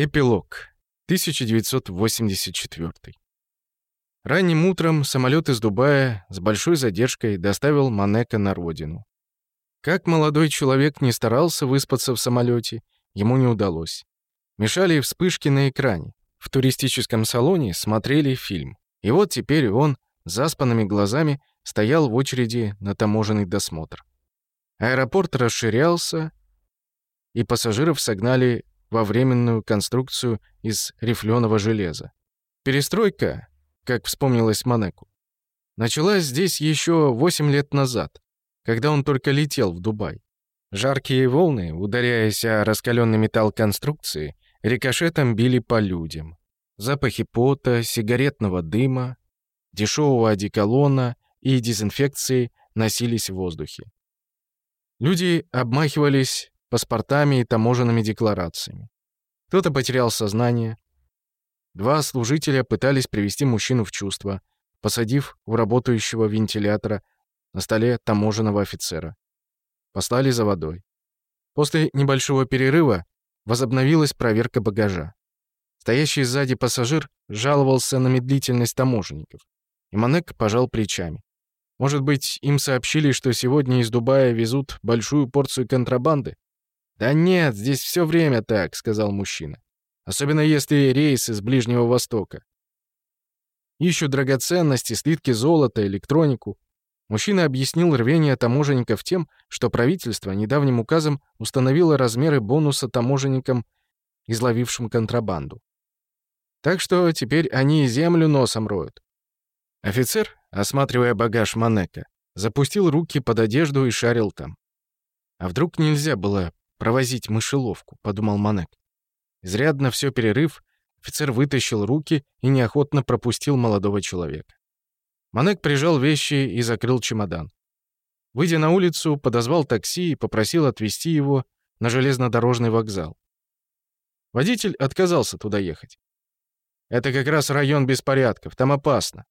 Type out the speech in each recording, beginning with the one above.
Эпилог. 1984. Ранним утром самолет из Дубая с большой задержкой доставил Манека на родину. Как молодой человек не старался выспаться в самолете, ему не удалось. Мешали вспышки на экране. В туристическом салоне смотрели фильм. И вот теперь он, заспанными глазами, стоял в очереди на таможенный досмотр. Аэропорт расширялся, и пассажиров согнали во временную конструкцию из рифленого железа. Перестройка, как вспомнилось Манеку, началась здесь еще 8 лет назад, когда он только летел в Дубай. Жаркие волны, ударяясь о раскаленный металл конструкции, рикошетом били по людям. Запахи пота, сигаретного дыма, дешевого одеколона и дезинфекции носились в воздухе. Люди обмахивались паспортами и таможенными декларациями. Кто-то потерял сознание. Два служителя пытались привести мужчину в чувство, посадив в работающего вентилятора на столе таможенного офицера. Послали за водой. После небольшого перерыва возобновилась проверка багажа. Стоящий сзади пассажир жаловался на медлительность таможенников. И Манек пожал плечами. Может быть, им сообщили, что сегодня из Дубая везут большую порцию контрабанды? «Да нет, здесь все время так», — сказал мужчина. «Особенно если рейс из Ближнего Востока. Ищут драгоценности, слитки золота, электронику». Мужчина объяснил рвение таможенников тем, что правительство недавним указом установило размеры бонуса таможенникам, изловившим контрабанду. Так что теперь они землю носом роют. Офицер, осматривая багаж Манека, запустил руки под одежду и шарил там. А вдруг нельзя было провозить мышеловку», — подумал Манек. Изрядно все перерыв, офицер вытащил руки и неохотно пропустил молодого человека. Манек прижал вещи и закрыл чемодан. Выйдя на улицу, подозвал такси и попросил отвезти его на железнодорожный вокзал. Водитель отказался туда ехать. «Это как раз район беспорядков, там опасно».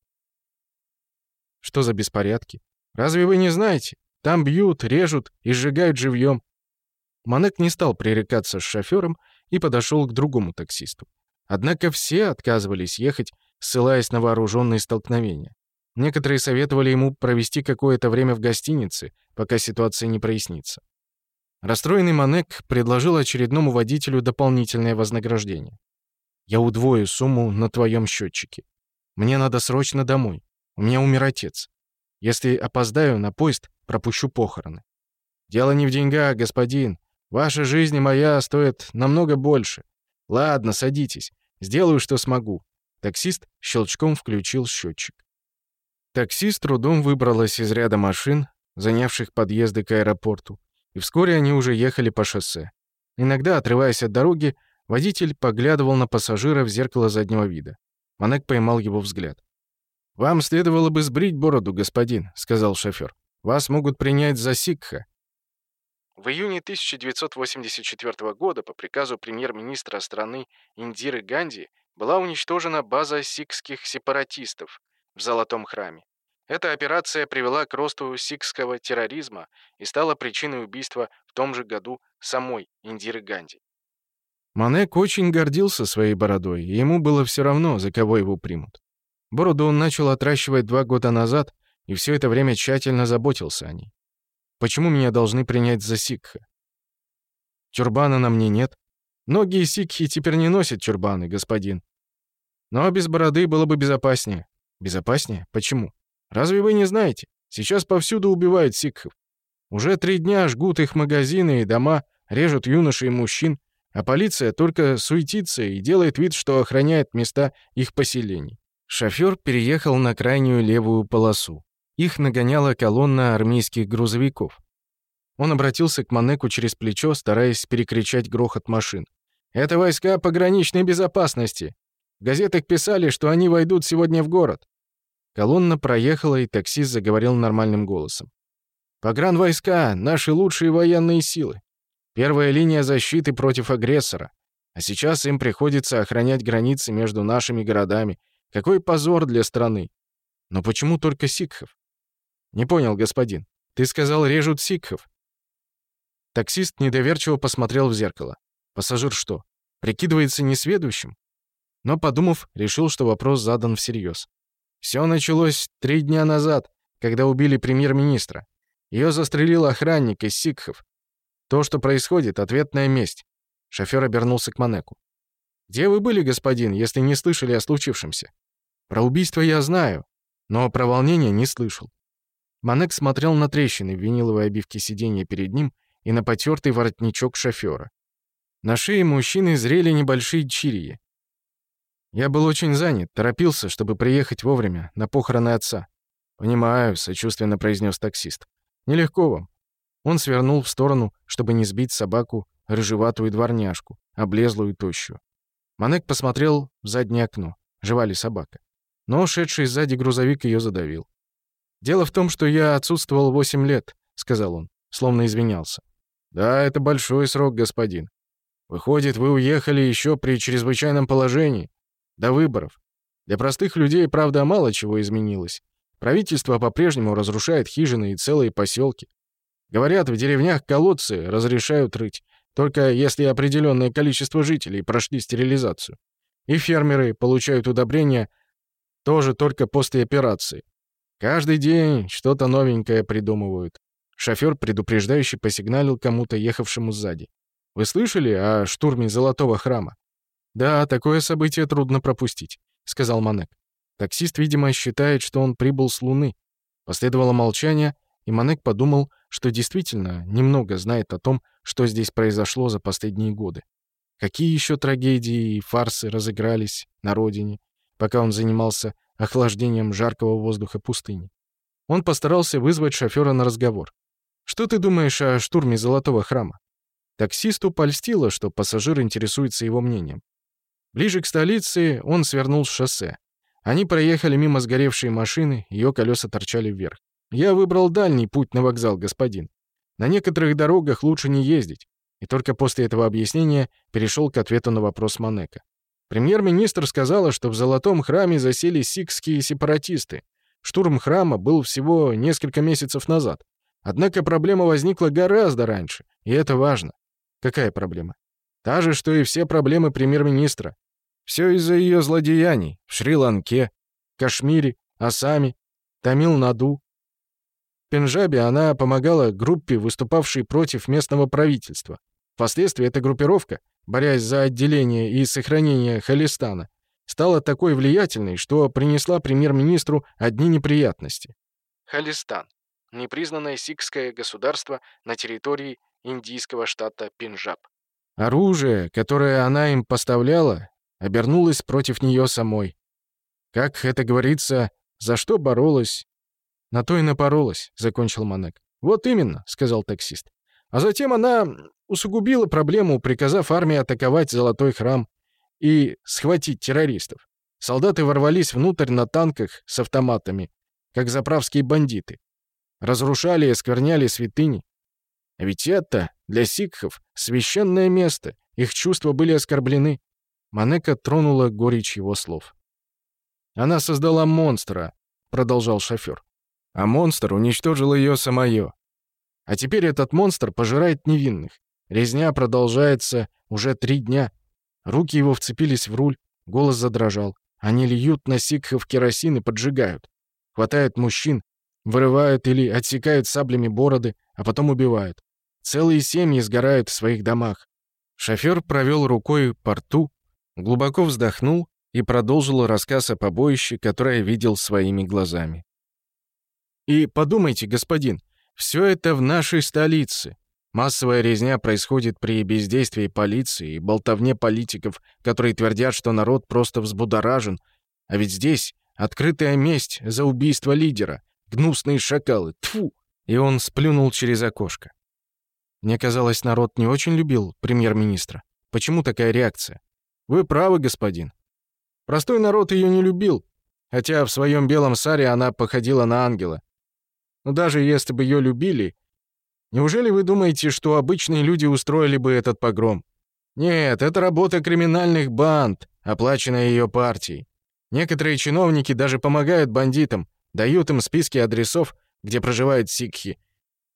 «Что за беспорядки? Разве вы не знаете? Там бьют, режут и сжигают живьем. Манек не стал пререкаться с шофером и подошёл к другому таксисту. Однако все отказывались ехать, ссылаясь на вооружённые столкновения. Некоторые советовали ему провести какое-то время в гостинице, пока ситуация не прояснится. Расстроенный Манек предложил очередному водителю дополнительное вознаграждение. «Я удвою сумму на твоём счетчике. Мне надо срочно домой. У меня умер отец. Если опоздаю на поезд, пропущу похороны». «Дело не в деньгах, господин», Ваша жизнь и моя стоят намного больше. Ладно, садитесь. Сделаю, что смогу». Таксист щелчком включил счетчик. Такси с трудом выбралось из ряда машин, занявших подъезды к аэропорту, и вскоре они уже ехали по шоссе. Иногда, отрываясь от дороги, водитель поглядывал на пассажира в зеркало заднего вида. Манек поймал его взгляд. «Вам следовало бы сбрить бороду, господин», — сказал шофёр. «Вас могут принять за сикха». В июне 1984 года по приказу премьер-министра страны Индиры Ганди была уничтожена база сикхских сепаратистов в Золотом храме. Эта операция привела к росту сикхского терроризма и стала причиной убийства в том же году самой Индиры Ганди. Манек очень гордился своей бородой, и ему было все равно, за кого его примут. Бороду он начал отращивать два года назад, и все это время тщательно заботился о ней. Почему меня должны принять за сикха? Тюрбана на мне нет. Многие сикхи теперь не носят тюрбаны, господин. Но без бороды было бы безопаснее. Безопаснее? Почему? Разве вы не знаете? Сейчас повсюду убивают сикхов. Уже три дня жгут их магазины и дома, режут юношей и мужчин, а полиция только суетится и делает вид, что охраняет места их поселений. Шофёр переехал на крайнюю левую полосу. Их нагоняла колонна армейских грузовиков. Он обратился к Манеку через плечо, стараясь перекричать грохот машин. «Это войска пограничной безопасности. В газетах писали, что они войдут сегодня в город». Колонна проехала, и таксист заговорил нормальным голосом. «Погранвойска — наши лучшие военные силы. Первая линия защиты против агрессора. А сейчас им приходится охранять границы между нашими городами. Какой позор для страны! Но почему только сикхов? «Не понял, господин. Ты сказал, режут сикхов». Таксист недоверчиво посмотрел в зеркало. Пассажир что, прикидывается несведущим? Но, подумав, решил, что вопрос задан всерьез. Все началось три дня назад, когда убили премьер-министра. Ее застрелил охранник из сикхов. То, что происходит, — ответная месть. Шофер обернулся к Манеку. «Где вы были, господин, если не слышали о случившемся?» «Про убийство я знаю, но про волнение не слышал. Манек смотрел на трещины в виниловой обивке сиденья перед ним и на потертый воротничок шофера. На шее мужчины зрели небольшие чирии. Я был очень занят, торопился, чтобы приехать вовремя, на похороны отца. «Понимаю», — сочувственно произнес таксист. «Нелегко вам». Он свернул в сторону, чтобы не сбить собаку, рыжеватую дворняжку, облезлую и тощую. Манек посмотрел в заднее окно. Жевали собака? Но шедший сзади грузовик ее задавил. «Дело в том, что я отсутствовал 8 лет», — сказал он, словно извинялся. «Да, это большой срок, господин. Выходит, вы уехали еще при чрезвычайном положении. До выборов. Для простых людей, правда, мало чего изменилось. Правительство по-прежнему разрушает хижины и целые поселки. Говорят, в деревнях колодцы разрешают рыть, только если определенное количество жителей прошли стерилизацию. И фермеры получают удобрения тоже только после операции. Каждый день что-то новенькое придумывают. Шофер, предупреждающе посигналил кому-то, ехавшему сзади. «Вы слышали о штурме Золотого храма?» «Да, такое событие трудно пропустить», — сказал Манек. Таксист, видимо, считает, что он прибыл с Луны. Последовало молчание, и Манек подумал, что действительно немного знает о том, что здесь произошло за последние годы. Какие еще трагедии и фарсы разыгрались на родине, пока он занимался охлаждением жаркого воздуха пустыни. Он постарался вызвать шофера на разговор. «Что ты думаешь о штурме Золотого храма?» Таксисту польстило, что пассажир интересуется его мнением. Ближе к столице он свернул с шоссе. Они проехали мимо сгоревшей машины, ее колеса торчали вверх. «Я выбрал дальний путь на вокзал, господин. На некоторых дорогах лучше не ездить». И только после этого объяснения перешел к ответу на вопрос Манека. Премьер-министр сказала, что в Золотом храме засели сикские сепаратисты. Штурм храма был всего несколько месяцев назад. Однако проблема возникла гораздо раньше, и это важно. Какая проблема? Та же, что и все проблемы премьер-министра. Все из-за ее злодеяний в Шри-Ланке, Кашмире, Асами, Тамил-Наду. В Пенджабе она помогала группе, выступавшей против местного правительства. Впоследствии эта группировка борясь за отделение и сохранение Халистана, стала такой влиятельной, что принесла премьер-министру одни неприятности. Халистан – непризнанное сикское государство на территории индийского штата Пенджаб. Оружие, которое она им поставляла, обернулось против нее самой. Как это говорится, за что боролась? На то и напоролась, закончил Манек. Вот именно, сказал таксист. А затем она усугубила проблему, приказав армии атаковать Золотой храм и схватить террористов. Солдаты ворвались внутрь на танках с автоматами, как заправские бандиты. Разрушали и оскверняли святыни. А ведь это для сикхов священное место, их чувства были оскорблены. Манека тронула горечь его слов. «Она создала монстра», — продолжал шофер. «А монстр уничтожил ее самое. А теперь этот монстр пожирает невинных. Резня продолжается уже три дня. Руки его вцепились в руль, голос задрожал. Они льют на сикхов керосин и поджигают. Хватают мужчин, вырывают или отсекают саблями бороды, а потом убивают. Целые семьи сгорают в своих домах. Шофёр провел рукой по рту, глубоко вздохнул и продолжил рассказ о побоище, которое видел своими глазами. «И подумайте, господин, все это в нашей столице. Массовая резня происходит при бездействии полиции и болтовне политиков, которые твердят, что народ просто взбудоражен. А ведь здесь открытая месть за убийство лидера. Гнусные шакалы. Тфу! И он сплюнул через окошко. Мне казалось, народ не очень любил премьер-министра. Почему такая реакция? Вы правы, господин. Простой народ ее не любил, хотя в своем белом саре она походила на ангела. Но даже если бы ее любили, неужели вы думаете, что обычные люди устроили бы этот погром? Нет, это работа криминальных банд, оплаченная ее партией. Некоторые чиновники даже помогают бандитам, дают им списки адресов, где проживают сикхи,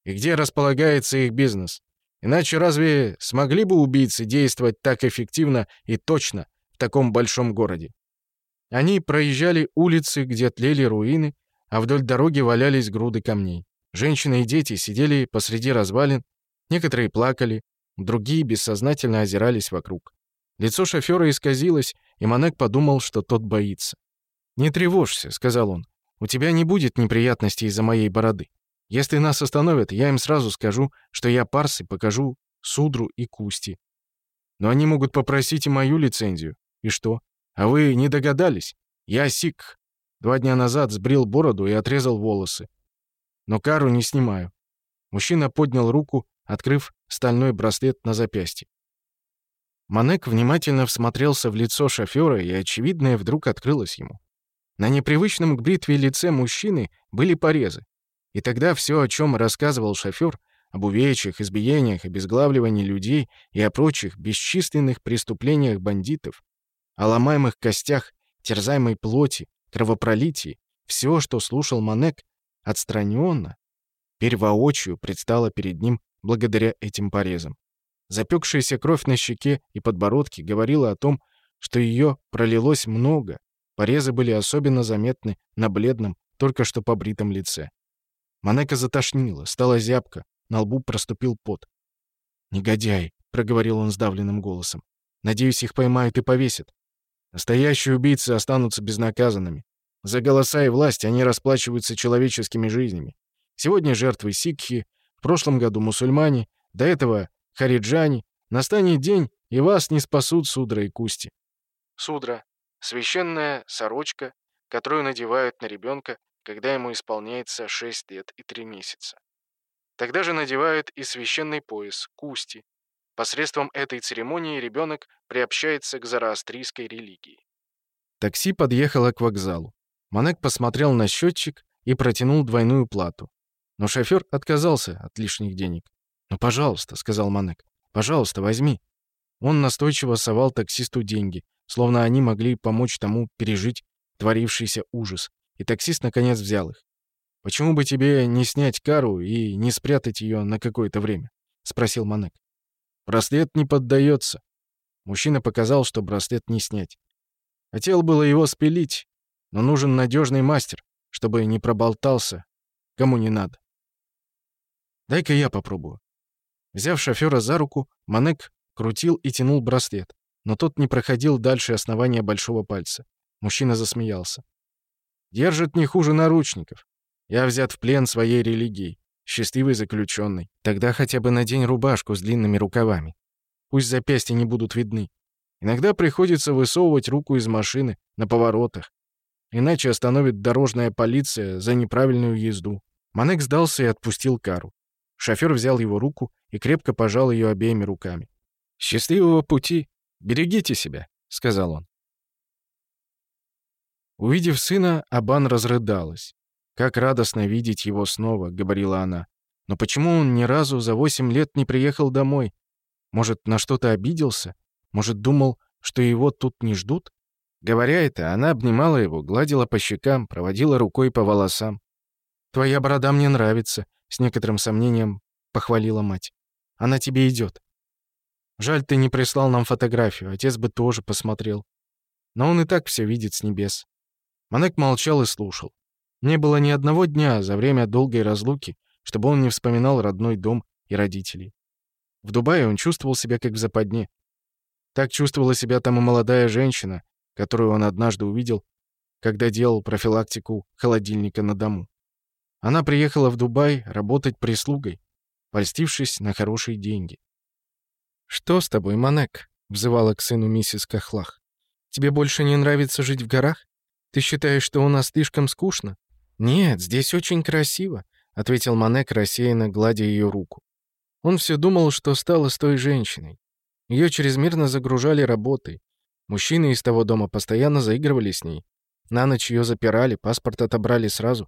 и где располагается их бизнес. Иначе разве смогли бы убийцы действовать так эффективно и точно в таком большом городе? Они проезжали улицы, где тлели руины, а вдоль дороги валялись груды камней. Женщины и дети сидели посреди развалин, некоторые плакали, другие бессознательно озирались вокруг. Лицо шофера исказилось, и Манек подумал, что тот боится. «Не тревожься», — сказал он. «У тебя не будет неприятностей из-за моей бороды. Если нас остановят, я им сразу скажу, что я парс и покажу Судру и Кусти. Но они могут попросить и мою лицензию. И что? А вы не догадались? Я сик. Два дня назад сбрил бороду и отрезал волосы. Но кару не снимаю. Мужчина поднял руку, открыв стальной браслет на запястье. Манек внимательно всмотрелся в лицо шофера, и очевидное вдруг открылось ему. На непривычном к бритве лице мужчины были порезы. И тогда все, о чем рассказывал шофер, об увечьях, избиениях, обезглавливании людей и о прочих бесчисленных преступлениях бандитов, о ломаемых костях, терзаемой плоти, кровопролитии, все, что слушал Манек, отстраненно, первоочию предстало перед ним благодаря этим порезам. Запекшаяся кровь на щеке и подбородке говорила о том, что ее пролилось много, порезы были особенно заметны на бледном, только что побритом лице. Манека затошнила, стала зябко, на лбу проступил пот. «Негодяй!» — проговорил он сдавленным голосом. «Надеюсь, их поймают и повесят. Настоящие убийцы останутся безнаказанными. За голоса и власть они расплачиваются человеческими жизнями. Сегодня жертвы сикхи, в прошлом году мусульмане, до этого хариджане. Настанет день, и вас не спасут судра и кусти. Судра — священная сорочка, которую надевают на ребенка, когда ему исполняется 6 лет и 3 месяца. Тогда же надевают и священный пояс, кусти, Посредством этой церемонии ребенок приобщается к зороастрийской религии. Такси подъехало к вокзалу. Манек посмотрел на счетчик и протянул двойную плату. Но шофер отказался от лишних денег. «Ну, пожалуйста», — сказал Манек, — «пожалуйста, возьми». Он настойчиво совал таксисту деньги, словно они могли помочь тому пережить творившийся ужас, и таксист наконец взял их. «Почему бы тебе не снять кару и не спрятать ее на какое-то время?» — спросил Манек. Браслет не поддается. Мужчина показал, что браслет не снять. Хотел было его спилить, но нужен надежный мастер, чтобы не проболтался, кому не надо. Дай-ка я попробую. Взяв шофера за руку, Манек крутил и тянул браслет, но тот не проходил дальше основания большого пальца. Мужчина засмеялся. Держит не хуже наручников. Я взят в плен своей религией счастливый заключенный. Тогда хотя бы надень рубашку с длинными рукавами. Пусть запястья не будут видны. Иногда приходится высовывать руку из машины на поворотах. Иначе остановит дорожная полиция за неправильную езду. Манек сдался и отпустил кару. Шофер взял его руку и крепко пожал ее обеими руками. «Счастливого пути! Берегите себя!» — сказал он. Увидев сына, Абан разрыдалась. «Как радостно видеть его снова», — говорила она. «Но почему он ни разу за восемь лет не приехал домой? Может, на что-то обиделся? Может, думал, что его тут не ждут?» Говоря это, она обнимала его, гладила по щекам, проводила рукой по волосам. «Твоя борода мне нравится», — с некоторым сомнением похвалила мать. «Она тебе идет. Жаль, ты не прислал нам фотографию, отец бы тоже посмотрел. Но он и так все видит с небес». Манек молчал и слушал. Не было ни одного дня за время долгой разлуки, чтобы он не вспоминал родной дом и родителей. В Дубае он чувствовал себя как в западне. Так чувствовала себя там и молодая женщина, которую он однажды увидел, когда делал профилактику холодильника на дому. Она приехала в Дубай работать прислугой, польстившись на хорошие деньги. «Что с тобой, Манек?» — взывала к сыну миссис Кахлах. «Тебе больше не нравится жить в горах? Ты считаешь, что у нас слишком скучно? «Нет, здесь очень красиво», — ответил Манек, рассеянно гладя ее руку. Он все думал, что стало с той женщиной. Ее чрезмерно загружали работой. Мужчины из того дома постоянно заигрывали с ней. На ночь ее запирали, паспорт отобрали сразу.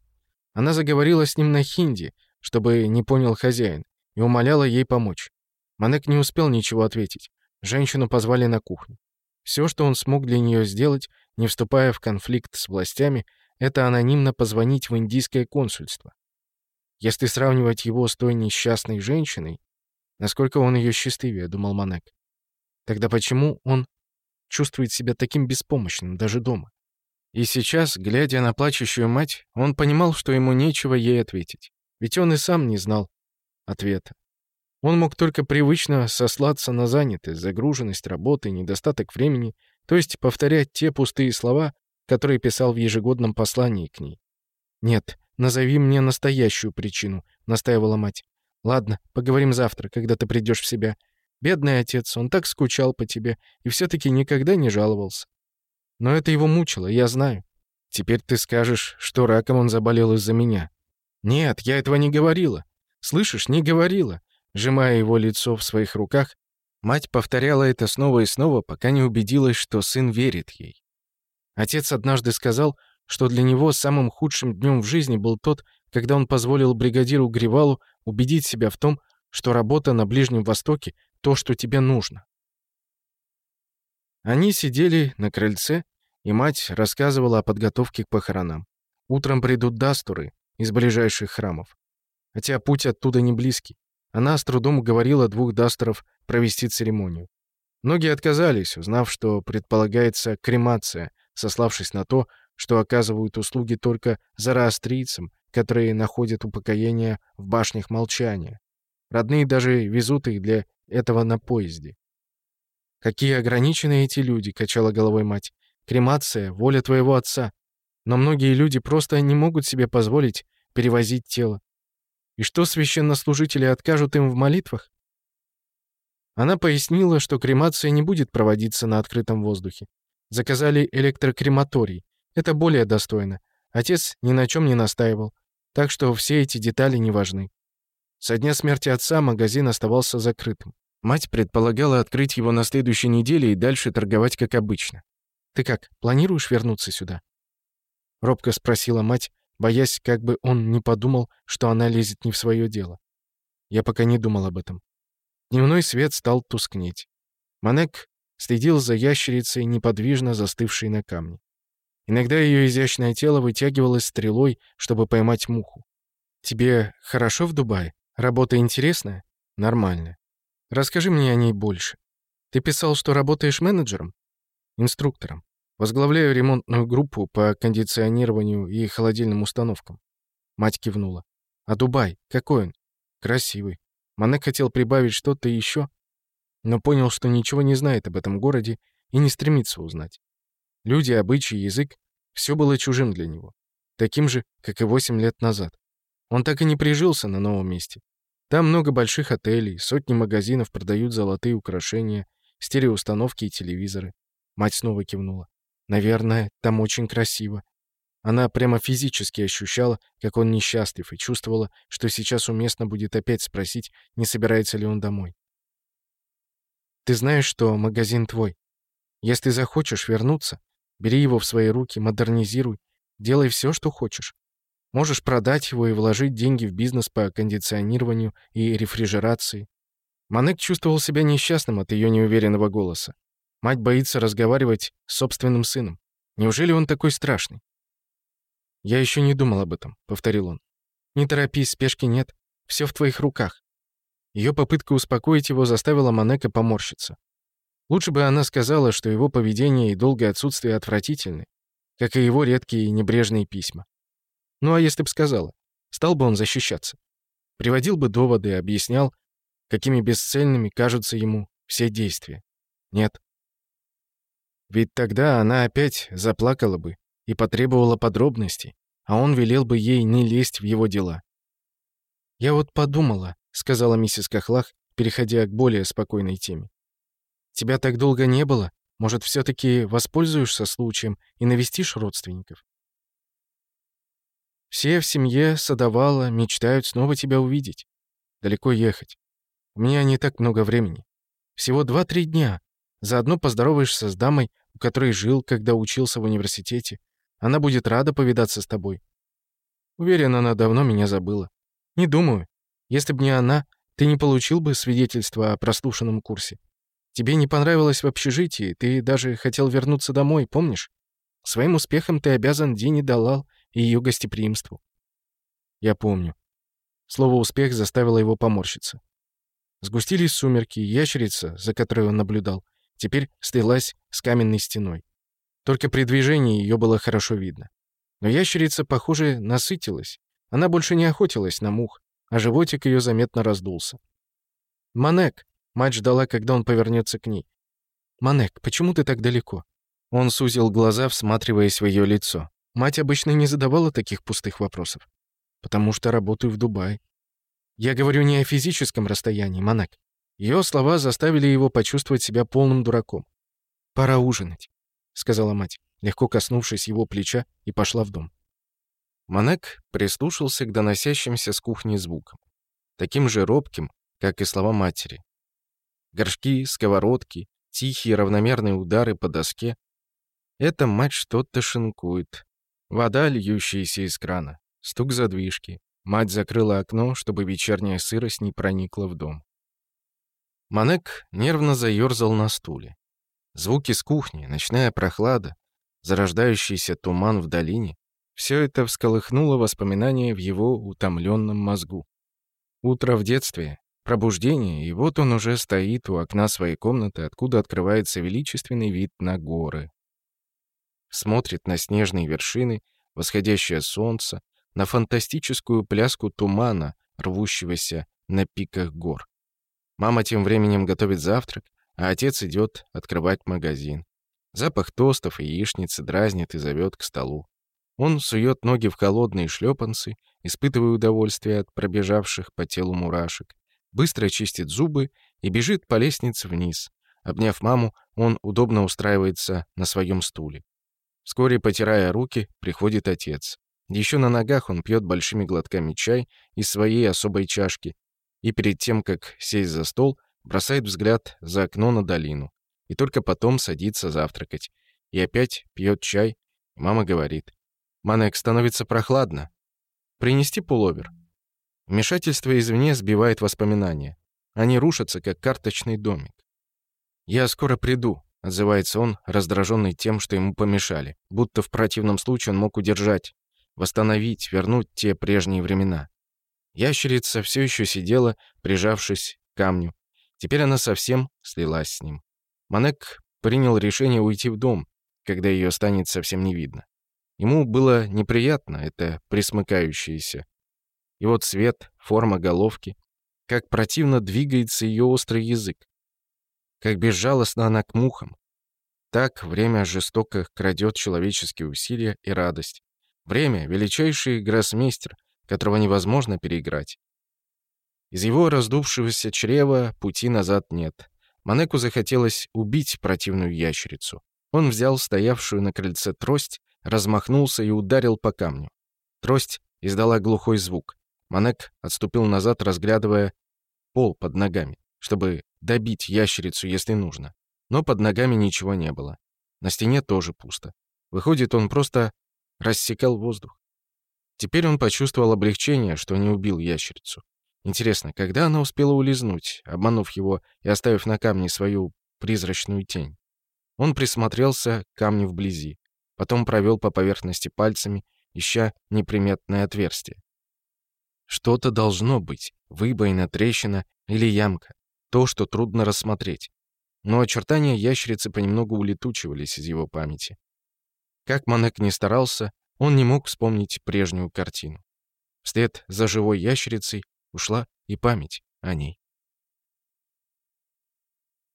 Она заговорила с ним на хинди, чтобы не понял хозяин, и умоляла ей помочь. Манек не успел ничего ответить. Женщину позвали на кухню. Все, что он смог для нее сделать, не вступая в конфликт с властями — это анонимно позвонить в индийское консульство. Если сравнивать его с той несчастной женщиной, насколько он ее счастливее, думал Манек. Тогда почему он чувствует себя таким беспомощным даже дома? И сейчас, глядя на плачущую мать, он понимал, что ему нечего ей ответить. Ведь он и сам не знал ответа. Он мог только привычно сослаться на занятость, загруженность работы, недостаток времени, то есть повторять те пустые слова, который писал в ежегодном послании к ней. «Нет, назови мне настоящую причину», — настаивала мать. «Ладно, поговорим завтра, когда ты придешь в себя. Бедный отец, он так скучал по тебе и все-таки никогда не жаловался. Но это его мучило, я знаю. Теперь ты скажешь, что раком он заболел из-за меня». «Нет, я этого не говорила. Слышишь, не говорила». Сжимая его лицо в своих руках, мать повторяла это снова и снова, пока не убедилась, что сын верит ей. Отец однажды сказал, что для него самым худшим днем в жизни был тот, когда он позволил бригадиру Гривалу убедить себя в том, что работа на Ближнем Востоке — то, что тебе нужно. Они сидели на крыльце, и мать рассказывала о подготовке к похоронам. Утром придут дастуры из ближайших храмов. Хотя путь оттуда не близкий. Она с трудом уговорила двух дастеров провести церемонию. Многие отказались, узнав, что предполагается кремация — сославшись на то, что оказывают услуги только зороастрийцам, которые находят упокоение в башнях молчания. Родные даже везут их для этого на поезде. «Какие ограничены эти люди!» — качала головой мать. «Кремация — воля твоего отца. Но многие люди просто не могут себе позволить перевозить тело. И что священнослужители откажут им в молитвах?» Она пояснила, что кремация не будет проводиться на открытом воздухе. Заказали электрокрематорий. Это более достойно. Отец ни на чем не настаивал. Так что все эти детали не важны. Со дня смерти отца магазин оставался закрытым. Мать предполагала открыть его на следующей неделе и дальше торговать как обычно. «Ты как, планируешь вернуться сюда?» Робко спросила мать, боясь, как бы он не подумал, что она лезет не в свое дело. Я пока не думал об этом. Дневной свет стал тускнеть. Манек следил за ящерицей, неподвижно застывшей на камне. Иногда ее изящное тело вытягивалось стрелой, чтобы поймать муху. «Тебе хорошо в Дубае? Работа интересная?» «Нормально. Расскажи мне о ней больше. Ты писал, что работаешь менеджером?» «Инструктором. Возглавляю ремонтную группу по кондиционированию и холодильным установкам». Мать кивнула. «А Дубай? Какой он?» «Красивый. Манек хотел прибавить что-то еще, но понял, что ничего не знает об этом городе и не стремится узнать. Люди, обычаи, язык — все было чужим для него, таким же, как и 8 лет назад. Он так и не прижился на новом месте. Там много больших отелей, сотни магазинов продают золотые украшения, стереоустановки и телевизоры. Мать снова кивнула. «Наверное, там очень красиво», она прямо физически ощущала, как он несчастлив, и чувствовала, что сейчас уместно будет опять спросить, не собирается ли он домой. Ты знаешь, что магазин твой. Если захочешь вернуться, бери его в свои руки, модернизируй, делай все, что хочешь. Можешь продать его и вложить деньги в бизнес по кондиционированию и рефрижерации. Манек чувствовал себя несчастным от ее неуверенного голоса. Мать боится разговаривать с собственным сыном. Неужели он такой страшный? «Я еще не думал об этом», — повторил он. «Не торопись, спешки нет. Все в твоих руках. Ее попытка успокоить его заставила Манека поморщиться. Лучше бы она сказала, что его поведение и долгое отсутствие отвратительны, как и его редкие и небрежные письма. Ну а если бы сказала, стал бы он защищаться. Приводил бы доводы и объяснял, какими бесцельными кажутся ему все действия. Нет. Ведь тогда она опять заплакала бы и потребовала подробностей, а он велел бы ей не лезть в его дела. «Я вот подумала», — сказала миссис Кахлах, переходя к более спокойной теме. «Тебя так долго не было. Может, все таки воспользуешься случаем и навестишь родственников?» «Все в семье Садовала мечтают снова тебя увидеть. Далеко ехать. У меня не так много времени. Всего два-три дня. Заодно поздороваешься с дамой, у которой жил, когда учился в университете. Она будет рада повидаться с тобой. Уверен, она давно меня забыла. Не думаю. Если бы не она, ты не получил бы свидетельства о прослушанном курсе. Тебе не понравилось в общежитии, ты даже хотел вернуться домой, помнишь? Своим успехом ты обязан Дине Далал и ее гостеприимству. Я помню. Слово «успех» заставило его поморщиться. Сгустились сумерки, ящерица, за которой он наблюдал, теперь слилась с каменной стеной. Только при движении ее было хорошо видно. Но ящерица, похоже, насытилась. Она больше не охотилась на мух, а животик ее заметно раздулся. «Манек!» — мать ждала, когда он повернется к ней. «Манек, почему ты так далеко?» Он сузил глаза, всматриваясь в ее лицо. Мать обычно не задавала таких пустых вопросов. «Потому что работаю в Дубае». «Я говорю не о физическом расстоянии, Манек». Ее слова заставили его почувствовать себя полным дураком. «Пора ужинать», — сказала мать, легко коснувшись его плеча, и пошла в дом. Манек прислушался к доносящимся с кухни звукам, таким же робким, как и слова матери. Горшки, сковородки, тихие равномерные удары по доске. Это мать что-то шинкует. Вода, льющаяся из крана, стук задвижки. Мать закрыла окно, чтобы вечерняя сырость не проникла в дом. Манек нервно заёрзал на стуле. Звуки с кухни, ночная прохлада, зарождающийся туман в долине все это всколыхнуло воспоминания в его утомленном мозгу. Утро в детстве, пробуждение, и вот он уже стоит у окна своей комнаты, откуда открывается величественный вид на горы. Смотрит на снежные вершины, восходящее солнце, на фантастическую пляску тумана, рвущегося на пиках гор. Мама тем временем готовит завтрак, а отец идет открывать магазин. Запах тостов и яичницы дразнит и зовет к столу. Он сует ноги в холодные шлепанцы, испытывая удовольствие от пробежавших по телу мурашек, быстро чистит зубы и бежит по лестнице вниз. Обняв маму, он удобно устраивается на своем стуле. Вскоре, потирая руки, приходит отец. Еще на ногах он пьет большими глотками чай из своей особой чашки и перед тем, как сесть за стол, бросает взгляд за окно на долину и только потом садится завтракать. И опять пьет чай, мама говорит, Манек, становится прохладно. Принести пуловер. Вмешательство извне сбивает воспоминания. Они рушатся, как карточный домик. «Я скоро приду», — отзывается он, раздраженный тем, что ему помешали. Будто в противном случае он мог удержать, восстановить, вернуть те прежние времена. Ящерица все еще сидела, прижавшись к камню. Теперь она совсем слилась с ним. Манек принял решение уйти в дом, когда ее станет совсем не видно. Ему было неприятно это присмыкающееся. Его цвет, форма головки, как противно двигается ее острый язык, как безжалостно она к мухам. Так время жестоко крадет человеческие усилия и радость. Время — величайший гроссмейстер, которого невозможно переиграть. Из его раздувшегося чрева пути назад нет. Манеку захотелось убить противную ящерицу. Он взял стоявшую на крыльце трость размахнулся и ударил по камню. Трость издала глухой звук. Манек отступил назад, разглядывая пол под ногами, чтобы добить ящерицу, если нужно. Но под ногами ничего не было. На стене тоже пусто. Выходит, он просто рассекал воздух. Теперь он почувствовал облегчение, что не убил ящерицу. Интересно, когда она успела улизнуть, обманув его и оставив на камне свою призрачную тень? Он присмотрелся к камню вблизи потом провел по поверхности пальцами, ища неприметное отверстие. Что-то должно быть, выбоина, трещина или ямка, то, что трудно рассмотреть. Но очертания ящерицы понемногу улетучивались из его памяти. Как Манек не старался, он не мог вспомнить прежнюю картину. Вслед за живой ящерицей ушла и память о ней.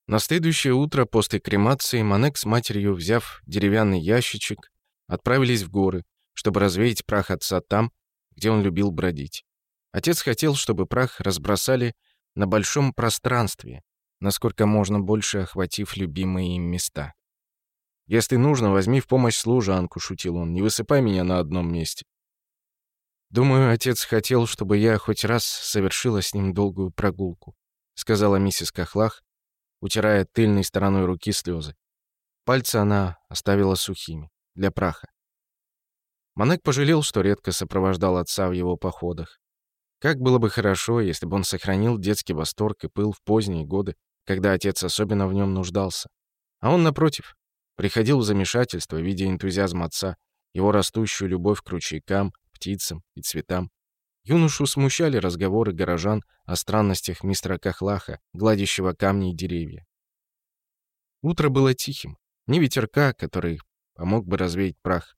На следующее утро после кремации Манек с матерью, взяв деревянный ящичек, отправились в горы, чтобы развеять прах отца там, где он любил бродить. Отец хотел, чтобы прах разбросали на большом пространстве, насколько можно больше охватив любимые им места. «Если нужно, возьми в помощь служанку», — шутил он, — «не высыпай меня на одном месте». «Думаю, отец хотел, чтобы я хоть раз совершила с ним долгую прогулку», — сказала миссис Кахлах, утирая тыльной стороной руки слезы. Пальцы она оставила сухими, для праха. Манек пожалел, что редко сопровождал отца в его походах. Как было бы хорошо, если бы он сохранил детский восторг и пыл в поздние годы, когда отец особенно в нем нуждался. А он, напротив, приходил в замешательство, видя энтузиазм отца, его растущую любовь к ручейкам, птицам и цветам. Юношу смущали разговоры горожан о странностях мистера Кахлаха, гладящего камни и деревья. Утро было тихим, ни ветерка, который помог бы развеять прах.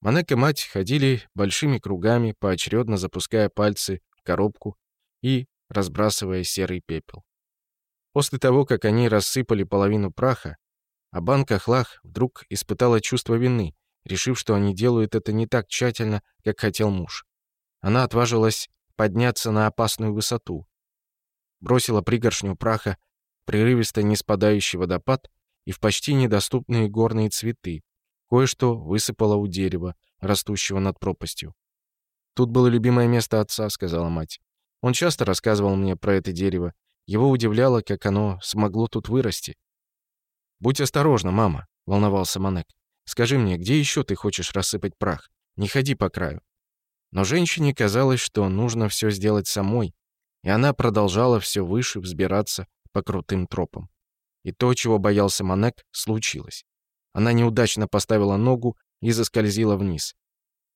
Манек и мать ходили большими кругами, поочередно запуская пальцы в коробку и разбрасывая серый пепел. После того, как они рассыпали половину праха, Абан Кахлах вдруг испытала чувство вины, решив, что они делают это не так тщательно, как хотел муж. Она отважилась подняться на опасную высоту, бросила пригоршню праха, прерывисто не спадающий водопад и в почти недоступные горные цветы, кое-что высыпала у дерева, растущего над пропастью. «Тут было любимое место отца», — сказала мать. «Он часто рассказывал мне про это дерево. Его удивляло, как оно смогло тут вырасти». «Будь осторожна, мама», — волновался Манек. «Скажи мне, где еще ты хочешь рассыпать прах? Не ходи по краю. Но женщине казалось, что нужно все сделать самой, и она продолжала все выше взбираться по крутым тропам. И то, чего боялся Манек, случилось. Она неудачно поставила ногу и заскользила вниз.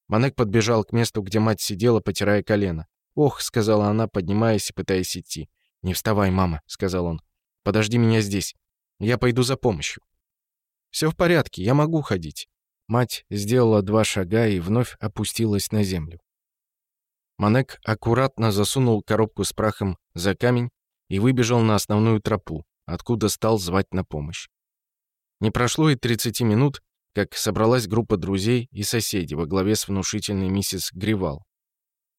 Манек подбежал к месту, где мать сидела, потирая колено. «Ох», — сказала она, поднимаясь и пытаясь идти. «Не вставай, мама», — сказал он. «Подожди меня здесь. Я пойду за помощью». «Все в порядке, я могу ходить». Мать сделала два шага и вновь опустилась на землю. Манек аккуратно засунул коробку с прахом за камень и выбежал на основную тропу, откуда стал звать на помощь. Не прошло и 30 минут, как собралась группа друзей и соседей во главе с внушительной миссис Гривал.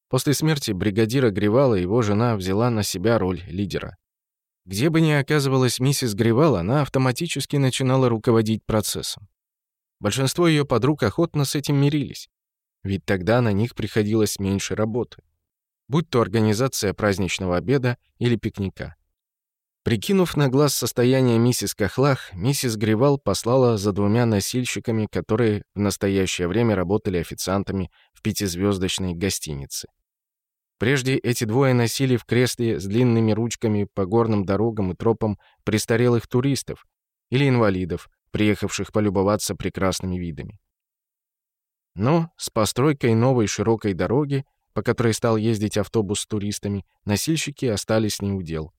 После смерти бригадира Гривала его жена взяла на себя роль лидера. Где бы ни оказывалась миссис Гривал, она автоматически начинала руководить процессом. Большинство ее подруг охотно с этим мирились ведь тогда на них приходилось меньше работы, будь то организация праздничного обеда или пикника. Прикинув на глаз состояние миссис Кахлах, миссис Гривал послала за двумя носильщиками, которые в настоящее время работали официантами в пятизвездочной гостинице. Прежде эти двое носили в кресле с длинными ручками по горным дорогам и тропам престарелых туристов или инвалидов, приехавших полюбоваться прекрасными видами. Но с постройкой новой широкой дороги, по которой стал ездить автобус с туристами, носильщики остались не у дел.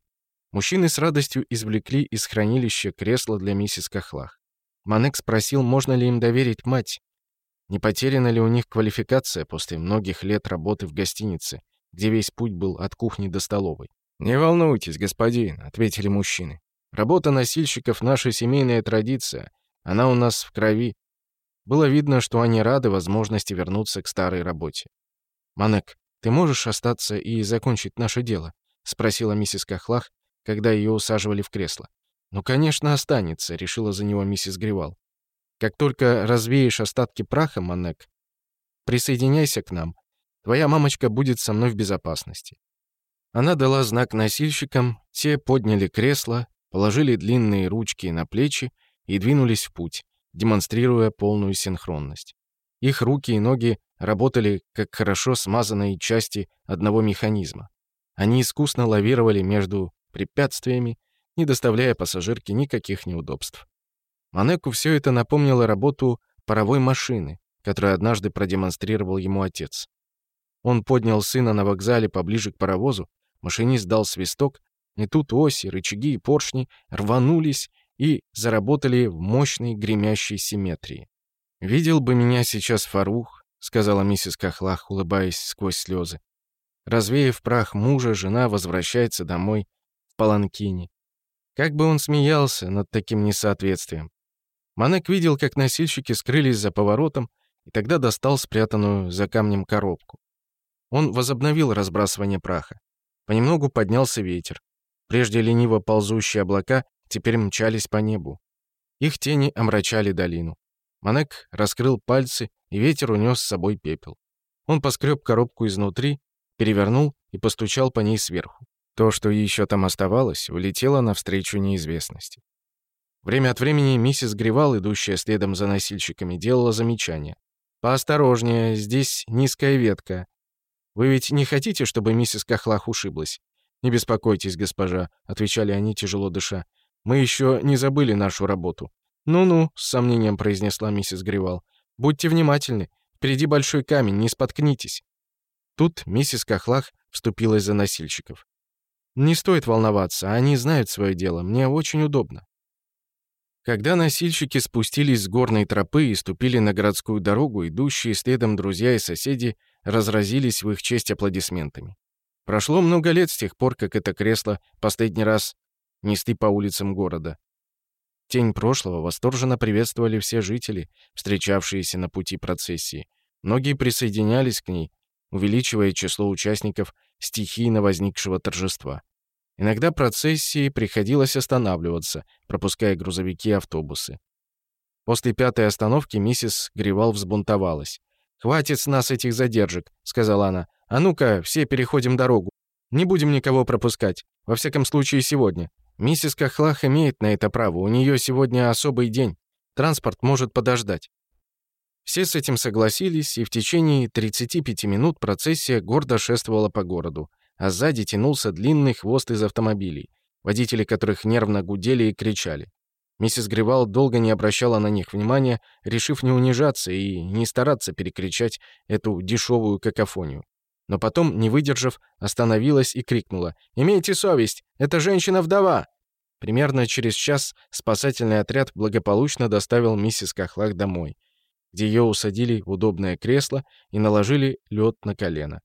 Мужчины с радостью извлекли из хранилища кресло для миссис Кохлах. Манек спросил, можно ли им доверить мать, не потеряна ли у них квалификация после многих лет работы в гостинице, где весь путь был от кухни до столовой. «Не волнуйтесь, господин», — ответили мужчины. «Работа носильщиков — наша семейная традиция. Она у нас в крови. Было видно, что они рады возможности вернуться к старой работе. «Манек, ты можешь остаться и закончить наше дело?» — спросила миссис Кахлах, когда ее усаживали в кресло. «Ну, конечно, останется», — решила за него миссис Гривал. «Как только развеешь остатки праха, Манек, присоединяйся к нам. Твоя мамочка будет со мной в безопасности». Она дала знак носильщикам, те подняли кресло, положили длинные ручки на плечи и двинулись в путь демонстрируя полную синхронность. Их руки и ноги работали как хорошо смазанные части одного механизма. Они искусно лавировали между препятствиями, не доставляя пассажирке никаких неудобств. Манеку все это напомнило работу паровой машины, которую однажды продемонстрировал ему отец. Он поднял сына на вокзале поближе к паровозу, машинист дал свисток, и тут оси, рычаги и поршни рванулись и заработали в мощной гремящей симметрии. «Видел бы меня сейчас Фарух», — сказала миссис Кахлах, улыбаясь сквозь слезы. Развеяв прах мужа, жена возвращается домой в паланкине. Как бы он смеялся над таким несоответствием. Манек видел, как носильщики скрылись за поворотом, и тогда достал спрятанную за камнем коробку. Он возобновил разбрасывание праха. Понемногу поднялся ветер. Прежде лениво ползущие облака теперь мчались по небу. Их тени омрачали долину. Манек раскрыл пальцы, и ветер унес с собой пепел. Он поскреб коробку изнутри, перевернул и постучал по ней сверху. То, что еще там оставалось, улетело навстречу неизвестности. Время от времени миссис Гривал, идущая следом за носильщиками, делала замечания. «Поосторожнее, здесь низкая ветка. Вы ведь не хотите, чтобы миссис Кахлах ушиблась?» «Не беспокойтесь, госпожа», — отвечали они, тяжело дыша. Мы еще не забыли нашу работу». «Ну-ну», — с сомнением произнесла миссис Гривал. «Будьте внимательны. Впереди большой камень, не споткнитесь». Тут миссис Кахлах вступилась за носильщиков. «Не стоит волноваться, они знают свое дело, мне очень удобно». Когда носильщики спустились с горной тропы и ступили на городскую дорогу, идущие следом друзья и соседи разразились в их честь аплодисментами. Прошло много лет с тех пор, как это кресло последний раз несли по улицам города. Тень прошлого восторженно приветствовали все жители, встречавшиеся на пути процессии. Многие присоединялись к ней, увеличивая число участников стихийно возникшего торжества. Иногда процессии приходилось останавливаться, пропуская грузовики и автобусы. После пятой остановки миссис Гривал взбунтовалась. «Хватит с нас этих задержек», — сказала она. «А ну-ка, все переходим дорогу. Не будем никого пропускать. Во всяком случае, сегодня. Миссис Кахлах имеет на это право, у нее сегодня особый день. Транспорт может подождать». Все с этим согласились, и в течение 35 минут процессия гордо шествовала по городу, а сзади тянулся длинный хвост из автомобилей, водители которых нервно гудели и кричали. Миссис Гривал долго не обращала на них внимания, решив не унижаться и не стараться перекричать эту дешевую какофонию но потом, не выдержав, остановилась и крикнула «Имейте совесть! Это женщина-вдова!» Примерно через час спасательный отряд благополучно доставил миссис Кахлах домой, где ее усадили в удобное кресло и наложили лед на колено.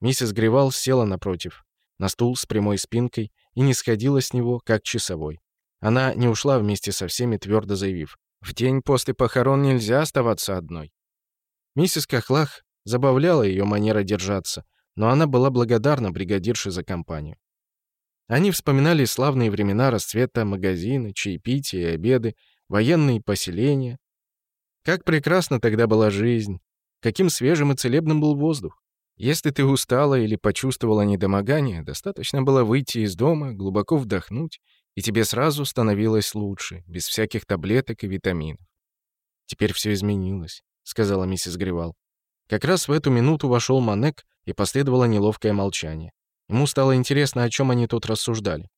Миссис Гривал села напротив, на стул с прямой спинкой и не сходила с него, как часовой. Она не ушла вместе со всеми, твердо заявив, «В день после похорон нельзя оставаться одной». Миссис Кахлах Забавляла ее манера держаться, но она была благодарна бригадирше за компанию. Они вспоминали славные времена расцвета магазина, чаепития и обеды, военные поселения. Как прекрасна тогда была жизнь, каким свежим и целебным был воздух. Если ты устала или почувствовала недомогание, достаточно было выйти из дома, глубоко вдохнуть, и тебе сразу становилось лучше, без всяких таблеток и витаминов. «Теперь все изменилось», — сказала миссис Гривал. Как раз в эту минуту вошел Манек, и последовало неловкое молчание. Ему стало интересно, о чем они тут рассуждали.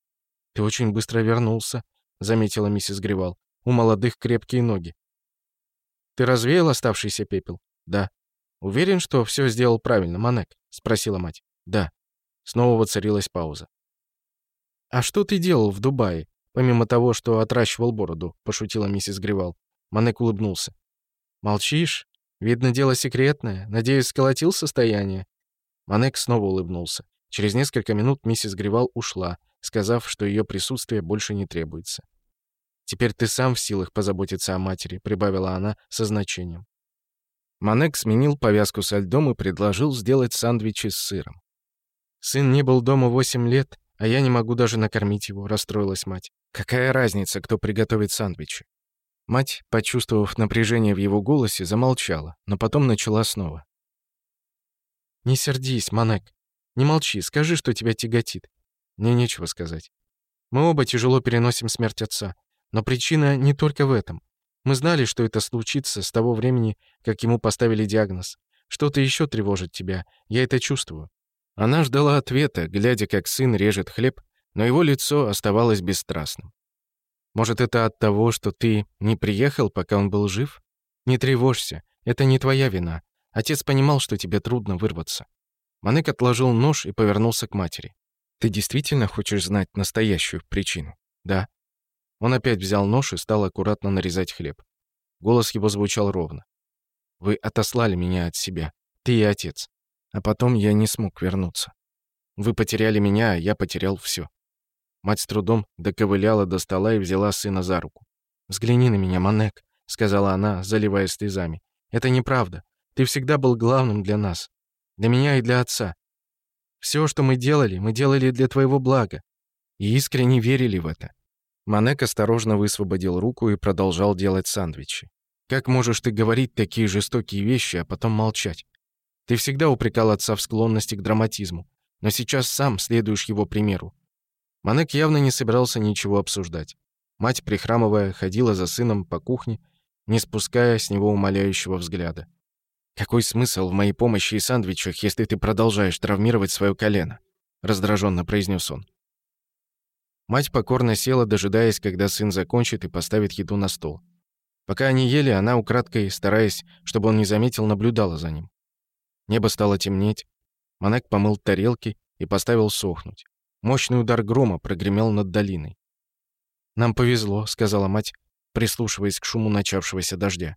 «Ты очень быстро вернулся», — заметила миссис Гривал. «У молодых крепкие ноги». «Ты развеял оставшийся пепел?» «Да». «Уверен, что все сделал правильно, Манек?» — спросила мать. «Да». Снова воцарилась пауза. «А что ты делал в Дубае, помимо того, что отращивал бороду?» — пошутила миссис Гривал. Манек улыбнулся. «Молчишь? Видно, дело секретное. Надеюсь, сколотил состояние?» Манек снова улыбнулся. Через несколько минут миссис Гривал ушла, сказав, что ее присутствие больше не требуется. «Теперь ты сам в силах позаботиться о матери», — прибавила она со значением. Манек сменил повязку со льдом и предложил сделать сэндвичи с сыром. «Сын не был дома восемь лет, а я не могу даже накормить его», — расстроилась мать. «Какая разница, кто приготовит сэндвичи? Мать, почувствовав напряжение в его голосе, замолчала, но потом начала снова. «Не сердись, Манек. Не молчи, скажи, что тебя тяготит. Мне нечего сказать. Мы оба тяжело переносим смерть отца. Но причина не только в этом. Мы знали, что это случится с того времени, как ему поставили диагноз. Что-то еще тревожит тебя. Я это чувствую». Она ждала ответа, глядя, как сын режет хлеб, но его лицо оставалось бесстрастным. Может, это от того, что ты не приехал, пока он был жив? Не тревожься, это не твоя вина. Отец понимал, что тебе трудно вырваться. Манек отложил нож и повернулся к матери. Ты действительно хочешь знать настоящую причину? Да. Он опять взял нож и стал аккуратно нарезать хлеб. Голос его звучал ровно. Вы отослали меня от себя, ты и отец. А потом я не смог вернуться. Вы потеряли меня, а я потерял все. Мать с трудом доковыляла до стола и взяла сына за руку. «Взгляни на меня, Манек», — сказала она, заливая слезами. «Это неправда. Ты всегда был главным для нас. Для меня и для отца. Все, что мы делали, мы делали для твоего блага. И искренне верили в это». Манек осторожно высвободил руку и продолжал делать сэндвичи. «Как можешь ты говорить такие жестокие вещи, а потом молчать? Ты всегда упрекал отца в склонности к драматизму, но сейчас сам следуешь его примеру. Манек явно не собирался ничего обсуждать. Мать, прихрамывая, ходила за сыном по кухне, не спуская с него умоляющего взгляда. «Какой смысл в моей помощи и сандвичах, если ты продолжаешь травмировать свое колено?» — раздраженно произнес он. Мать покорно села, дожидаясь, когда сын закончит и поставит еду на стол. Пока они ели, она украдкой, стараясь, чтобы он не заметил, наблюдала за ним. Небо стало темнеть. Манек помыл тарелки и поставил сохнуть. Мощный удар грома прогремел над долиной. «Нам повезло», — сказала мать, прислушиваясь к шуму начавшегося дождя.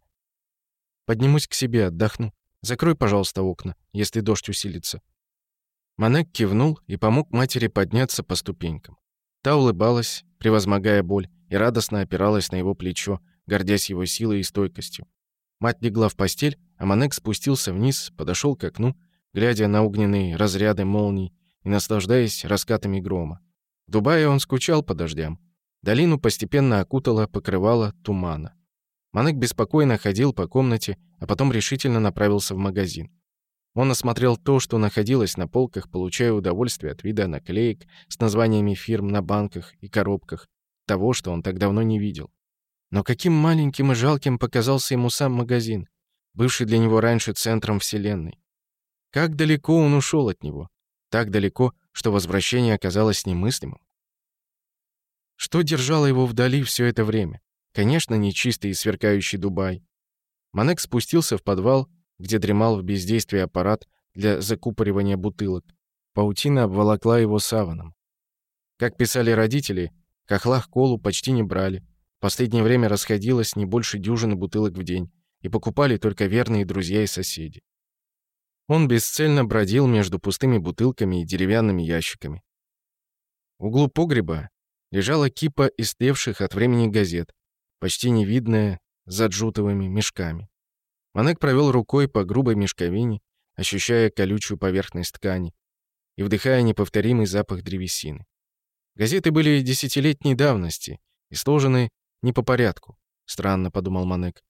«Поднимусь к себе, отдохну. Закрой, пожалуйста, окна, если дождь усилится». Манек кивнул и помог матери подняться по ступенькам. Та улыбалась, превозмогая боль, и радостно опиралась на его плечо, гордясь его силой и стойкостью. Мать легла в постель, а Манек спустился вниз, подошел к окну, глядя на огненные разряды молний и наслаждаясь раскатами грома. В Дубае он скучал по дождям. Долину постепенно окутала покрывало тумана. Манек беспокойно ходил по комнате, а потом решительно направился в магазин. Он осмотрел то, что находилось на полках, получая удовольствие от вида наклеек с названиями фирм на банках и коробках, того, что он так давно не видел. Но каким маленьким и жалким показался ему сам магазин, бывший для него раньше центром Вселенной. Как далеко он ушел от него так далеко, что возвращение оказалось немыслимым. Что держало его вдали все это время? Конечно, не чистый и сверкающий Дубай. Манек спустился в подвал, где дремал в бездействии аппарат для закупоривания бутылок. Паутина обволокла его саваном. Как писали родители, кохлах колу почти не брали. В последнее время расходилось не больше дюжины бутылок в день, и покупали только верные друзья и соседи. Он бесцельно бродил между пустыми бутылками и деревянными ящиками. В углу погреба лежала кипа истлевших от времени газет, почти невидная за джутовыми мешками. Манек провел рукой по грубой мешковине, ощущая колючую поверхность ткани и вдыхая неповторимый запах древесины. Газеты были десятилетней давности и сложены не по порядку, странно подумал Манек.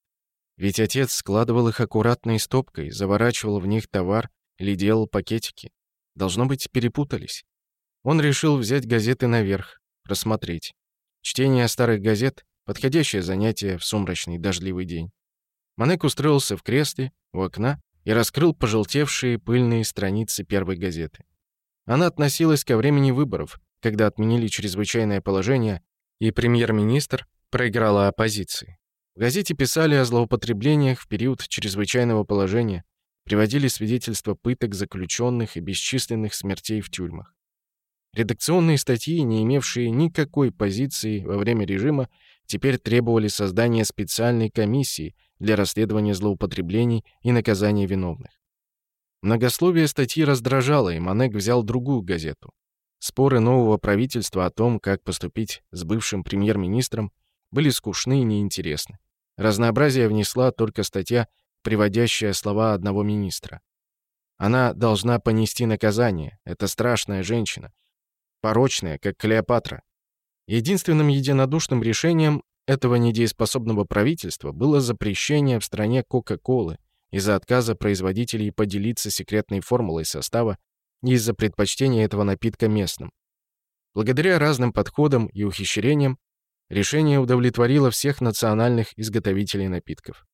Ведь отец складывал их аккуратной стопкой, заворачивал в них товар или делал пакетики. Должно быть, перепутались. Он решил взять газеты наверх, просмотреть. Чтение старых газет — подходящее занятие в сумрачный дождливый день. Манек устроился в кресле у окна и раскрыл пожелтевшие пыльные страницы первой газеты. Она относилась ко времени выборов, когда отменили чрезвычайное положение, и премьер-министр проиграла оппозиции. В газете писали о злоупотреблениях в период чрезвычайного положения, приводили свидетельства пыток заключенных и бесчисленных смертей в тюрьмах. Редакционные статьи, не имевшие никакой позиции во время режима, теперь требовали создания специальной комиссии для расследования злоупотреблений и наказания виновных. Многословие статьи раздражало, и Манек взял другую газету. Споры нового правительства о том, как поступить с бывшим премьер-министром, были скучны и неинтересны. Разнообразие внесла только статья, приводящая слова одного министра. Она должна понести наказание. Это страшная женщина. Порочная, как Клеопатра. Единственным единодушным решением этого недееспособного правительства было запрещение в стране Кока-Колы из-за отказа производителей поделиться секретной формулой состава и из-за предпочтения этого напитка местным. Благодаря разным подходам и ухищрениям Решение удовлетворило всех национальных изготовителей напитков.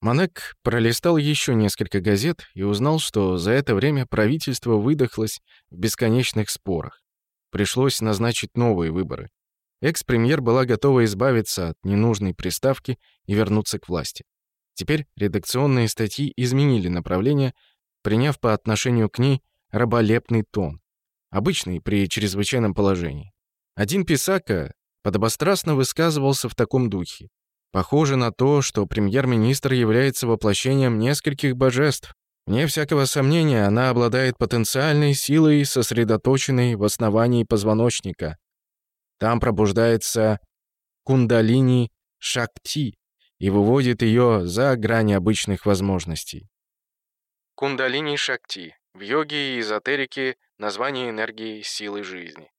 Манек пролистал еще несколько газет и узнал, что за это время правительство выдохлось в бесконечных спорах. Пришлось назначить новые выборы. Экс-премьер была готова избавиться от ненужной приставки и вернуться к власти. Теперь редакционные статьи изменили направление, приняв по отношению к ней раболепный тон, обычный при чрезвычайном положении. Один писака подобострастно высказывался в таком духе. Похоже на то, что премьер-министр является воплощением нескольких божеств. Вне всякого сомнения, она обладает потенциальной силой, сосредоточенной в основании позвоночника. Там пробуждается кундалини шакти и выводит ее за грани обычных возможностей. Кундалини шакти в йоге и эзотерике название энергии силы жизни.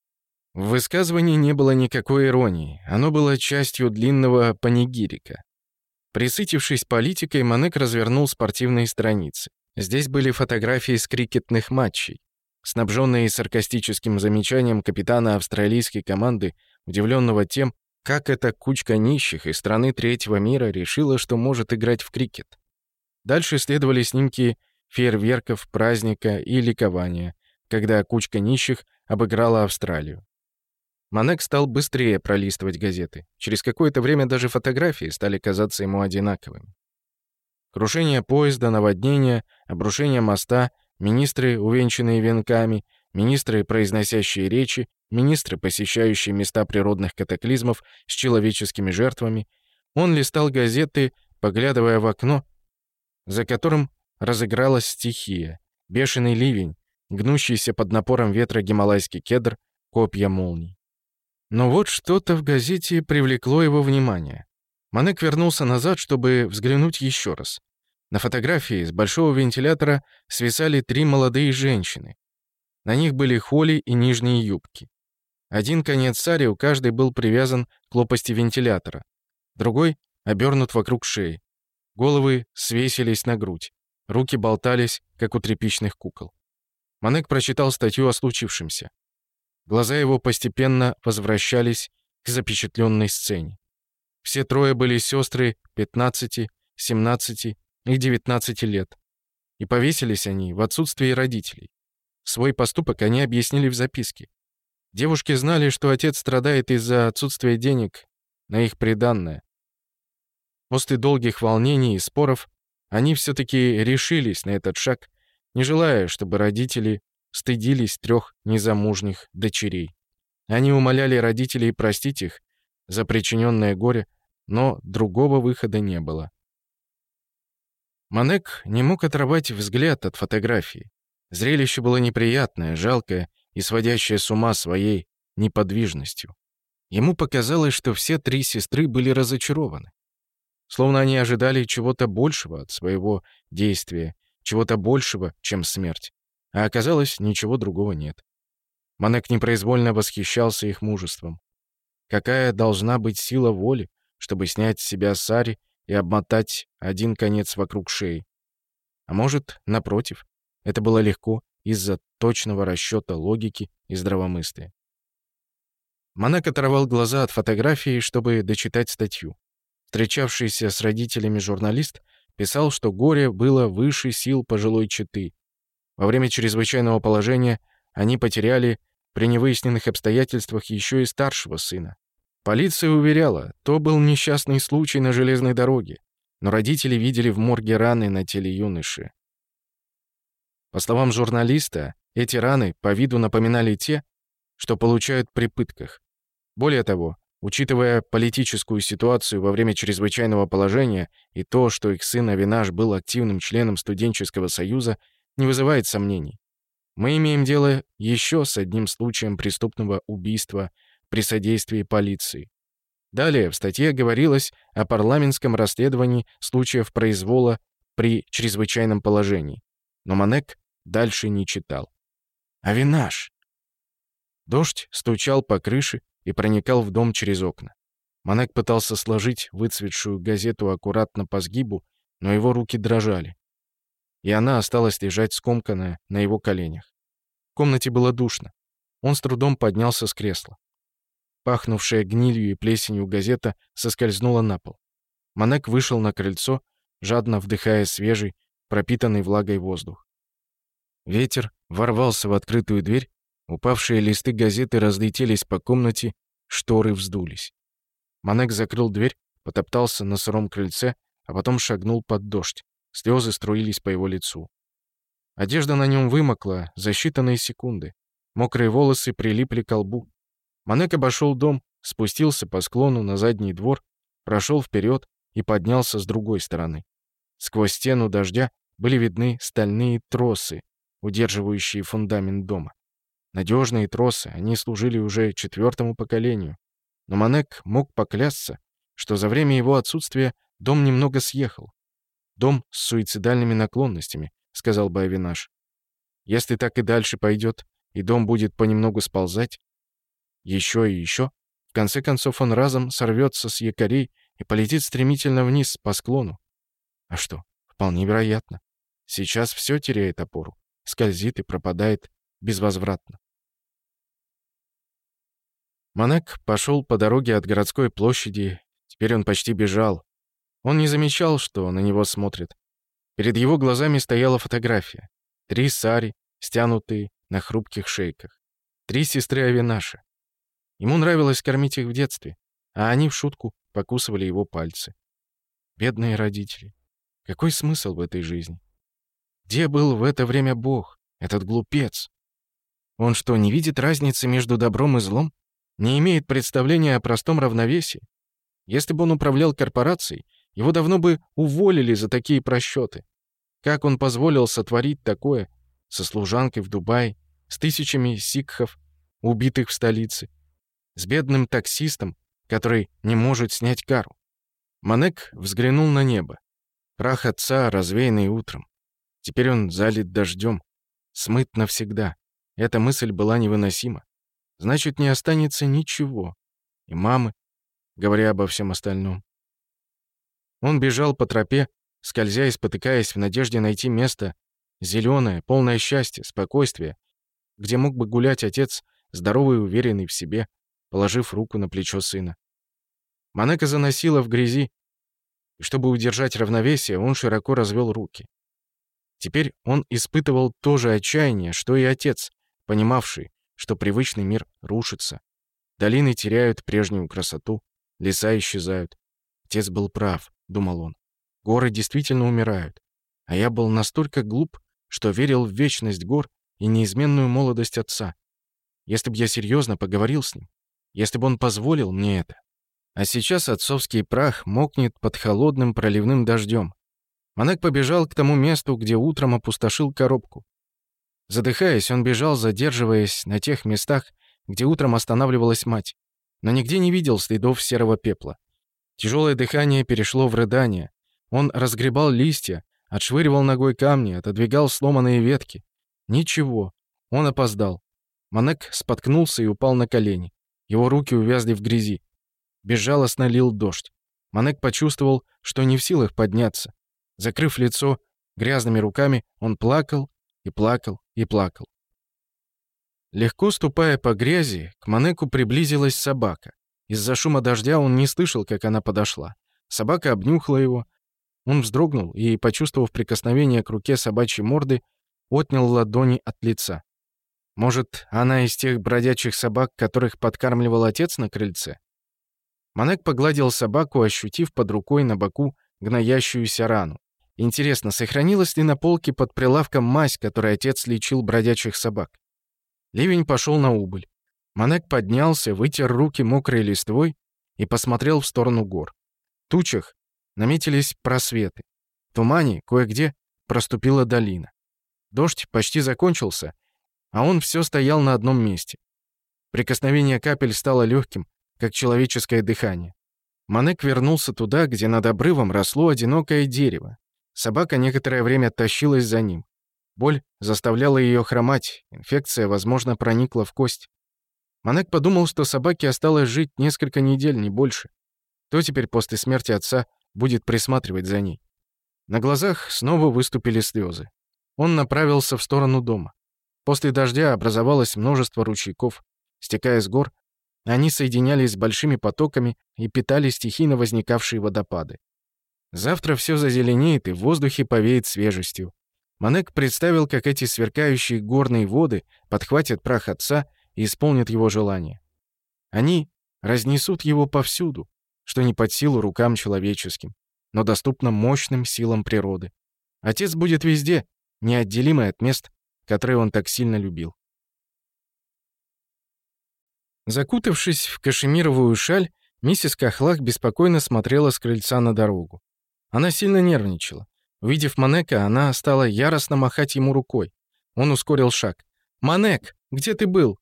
В высказывании не было никакой иронии, оно было частью длинного панигирика. Присытившись политикой, Манек развернул спортивные страницы. Здесь были фотографии с крикетных матчей. Снабженные саркастическим замечанием капитана австралийской команды, удивленного тем, как эта кучка нищих из страны третьего мира решила, что может играть в крикет. Дальше следовали снимки фейерверков, праздника и ликования, когда кучка нищих обыграла Австралию. Манек стал быстрее пролистывать газеты. Через какое-то время даже фотографии стали казаться ему одинаковыми. Крушение поезда, наводнение, обрушение моста, министры, увенчанные венками, министры, произносящие речи, министры, посещающие места природных катаклизмов с человеческими жертвами. Он листал газеты, поглядывая в окно, за которым разыгралась стихия, бешеный ливень, гнущийся под напором ветра гималайский кедр, копья молний. Но вот что-то в газете привлекло его внимание. Манек вернулся назад, чтобы взглянуть еще раз. На фотографии с большого вентилятора свисали три молодые женщины. На них были холи и нижние юбки. Один конец сари у каждой был привязан к лопасти вентилятора, другой обернут вокруг шеи. Головы свесились на грудь, руки болтались, как у тряпичных кукол. Манек прочитал статью о случившемся. Глаза его постепенно возвращались к запечатленной сцене. Все трое были сестры 15, 17 и 19 лет. И повесились они в отсутствии родителей. Свой поступок они объяснили в записке. Девушки знали, что отец страдает из-за отсутствия денег на их приданное. После долгих волнений и споров они все-таки решились на этот шаг, не желая, чтобы родители стыдились трех незамужних дочерей. Они умоляли родителей простить их за причиненное горе, но другого выхода не было. Манек не мог отрывать взгляд от фотографии. Зрелище было неприятное, жалкое и сводящее с ума своей неподвижностью. Ему показалось, что все три сестры были разочарованы. Словно они ожидали чего-то большего от своего действия, чего-то большего, чем смерть. А оказалось, ничего другого нет. Манек непроизвольно восхищался их мужеством. Какая должна быть сила воли, чтобы снять с себя сари и обмотать один конец вокруг шеи? А может, напротив, это было легко из-за точного расчета логики и здравомыслия. Манек оторвал глаза от фотографии, чтобы дочитать статью. Встречавшийся с родителями журналист писал, что горе было выше сил пожилой четы, во время чрезвычайного положения они потеряли при невыясненных обстоятельствах еще и старшего сына. Полиция уверяла, то был несчастный случай на железной дороге, но родители видели в морге раны на теле юноши. По словам журналиста, эти раны по виду напоминали те, что получают при пытках. Более того, учитывая политическую ситуацию во время чрезвычайного положения и то, что их сын Авинаш был активным членом студенческого союза, не вызывает сомнений. Мы имеем дело еще с одним случаем преступного убийства при содействии полиции. Далее в статье говорилось о парламентском расследовании случаев произвола при чрезвычайном положении. Но Манек дальше не читал. А винаж! Дождь стучал по крыше и проникал в дом через окна. Манек пытался сложить выцветшую газету аккуратно по сгибу, но его руки дрожали и она осталась лежать скомканная на его коленях. В комнате было душно. Он с трудом поднялся с кресла. Пахнувшая гнилью и плесенью газета соскользнула на пол. Манек вышел на крыльцо, жадно вдыхая свежий, пропитанный влагой воздух. Ветер ворвался в открытую дверь, упавшие листы газеты разлетелись по комнате, шторы вздулись. Манек закрыл дверь, потоптался на сыром крыльце, а потом шагнул под дождь. Слезы струились по его лицу. Одежда на нем вымокла за считанные секунды. Мокрые волосы прилипли к лбу. Манек обошел дом, спустился по склону на задний двор, прошел вперед и поднялся с другой стороны. Сквозь стену дождя были видны стальные тросы, удерживающие фундамент дома. Надежные тросы, они служили уже четвертому поколению. Но Манек мог поклясться, что за время его отсутствия дом немного съехал. Дом с суицидальными наклонностями», — сказал Байвинаш. «Если так и дальше пойдет, и дом будет понемногу сползать, еще и еще, в конце концов он разом сорвется с якорей и полетит стремительно вниз по склону. А что, вполне вероятно. Сейчас все теряет опору, скользит и пропадает безвозвратно. Манек пошел по дороге от городской площади, теперь он почти бежал, он не замечал, что на него смотрит. Перед его глазами стояла фотография. Три сари, стянутые на хрупких шейках. Три сестры Авинаши. Ему нравилось кормить их в детстве, а они в шутку покусывали его пальцы. Бедные родители. Какой смысл в этой жизни? Где был в это время Бог, этот глупец? Он что, не видит разницы между добром и злом? Не имеет представления о простом равновесии? Если бы он управлял корпорацией, его давно бы уволили за такие просчеты. Как он позволил сотворить такое со служанкой в Дубае, с тысячами сикхов, убитых в столице, с бедным таксистом, который не может снять кару? Манек взглянул на небо. Прах отца, развеянный утром. Теперь он залит дождем. Смыт навсегда. Эта мысль была невыносима. Значит, не останется ничего. И мамы, говоря обо всем остальном. Он бежал по тропе, скользя и спотыкаясь в надежде найти место, зеленое, полное счастья, спокойствия, где мог бы гулять отец, здоровый и уверенный в себе, положив руку на плечо сына. Монека заносила в грязи, и чтобы удержать равновесие, он широко развел руки. Теперь он испытывал то же отчаяние, что и отец, понимавший, что привычный мир рушится. Долины теряют прежнюю красоту, леса исчезают. Отец был прав думал он. Горы действительно умирают. А я был настолько глуп, что верил в вечность гор и неизменную молодость отца. Если бы я серьезно поговорил с ним, если бы он позволил мне это. А сейчас отцовский прах мокнет под холодным проливным дождем. Монек побежал к тому месту, где утром опустошил коробку. Задыхаясь, он бежал, задерживаясь на тех местах, где утром останавливалась мать, но нигде не видел следов серого пепла. Тяжелое дыхание перешло в рыдание. Он разгребал листья, отшвыривал ногой камни, отодвигал сломанные ветки. Ничего. Он опоздал. Манек споткнулся и упал на колени. Его руки увязли в грязи. Безжалостно лил дождь. Манек почувствовал, что не в силах подняться. Закрыв лицо грязными руками, он плакал и плакал и плакал. Легко ступая по грязи, к Манеку приблизилась собака. Из-за шума дождя он не слышал, как она подошла. Собака обнюхала его. Он вздрогнул и, почувствовав прикосновение к руке собачьей морды, отнял ладони от лица. Может, она из тех бродячих собак, которых подкармливал отец на крыльце? Манек погладил собаку, ощутив под рукой на боку гноящуюся рану. Интересно, сохранилась ли на полке под прилавком мазь, которой отец лечил бродячих собак? Ливень пошел на убыль. Манек поднялся, вытер руки мокрой листвой и посмотрел в сторону гор. В тучах наметились просветы. В тумане кое-где проступила долина. Дождь почти закончился, а он все стоял на одном месте. Прикосновение капель стало легким, как человеческое дыхание. Манек вернулся туда, где над обрывом росло одинокое дерево. Собака некоторое время тащилась за ним. Боль заставляла ее хромать, инфекция, возможно, проникла в кость. Манек подумал, что собаке осталось жить несколько недель, не больше. Кто теперь после смерти отца будет присматривать за ней? На глазах снова выступили слезы. Он направился в сторону дома. После дождя образовалось множество ручейков. Стекая с гор, они соединялись с большими потоками и питали стихийно возникавшие водопады. Завтра все зазеленеет и в воздухе повеет свежестью. Манек представил, как эти сверкающие горные воды подхватят прах отца и исполнят его желание. Они разнесут его повсюду, что не под силу рукам человеческим, но доступно мощным силам природы. Отец будет везде, неотделимый от мест, которые он так сильно любил. Закутавшись в кашемировую шаль, миссис Кахлах беспокойно смотрела с крыльца на дорогу. Она сильно нервничала. Увидев Манека, она стала яростно махать ему рукой. Он ускорил шаг. «Манек, где ты был?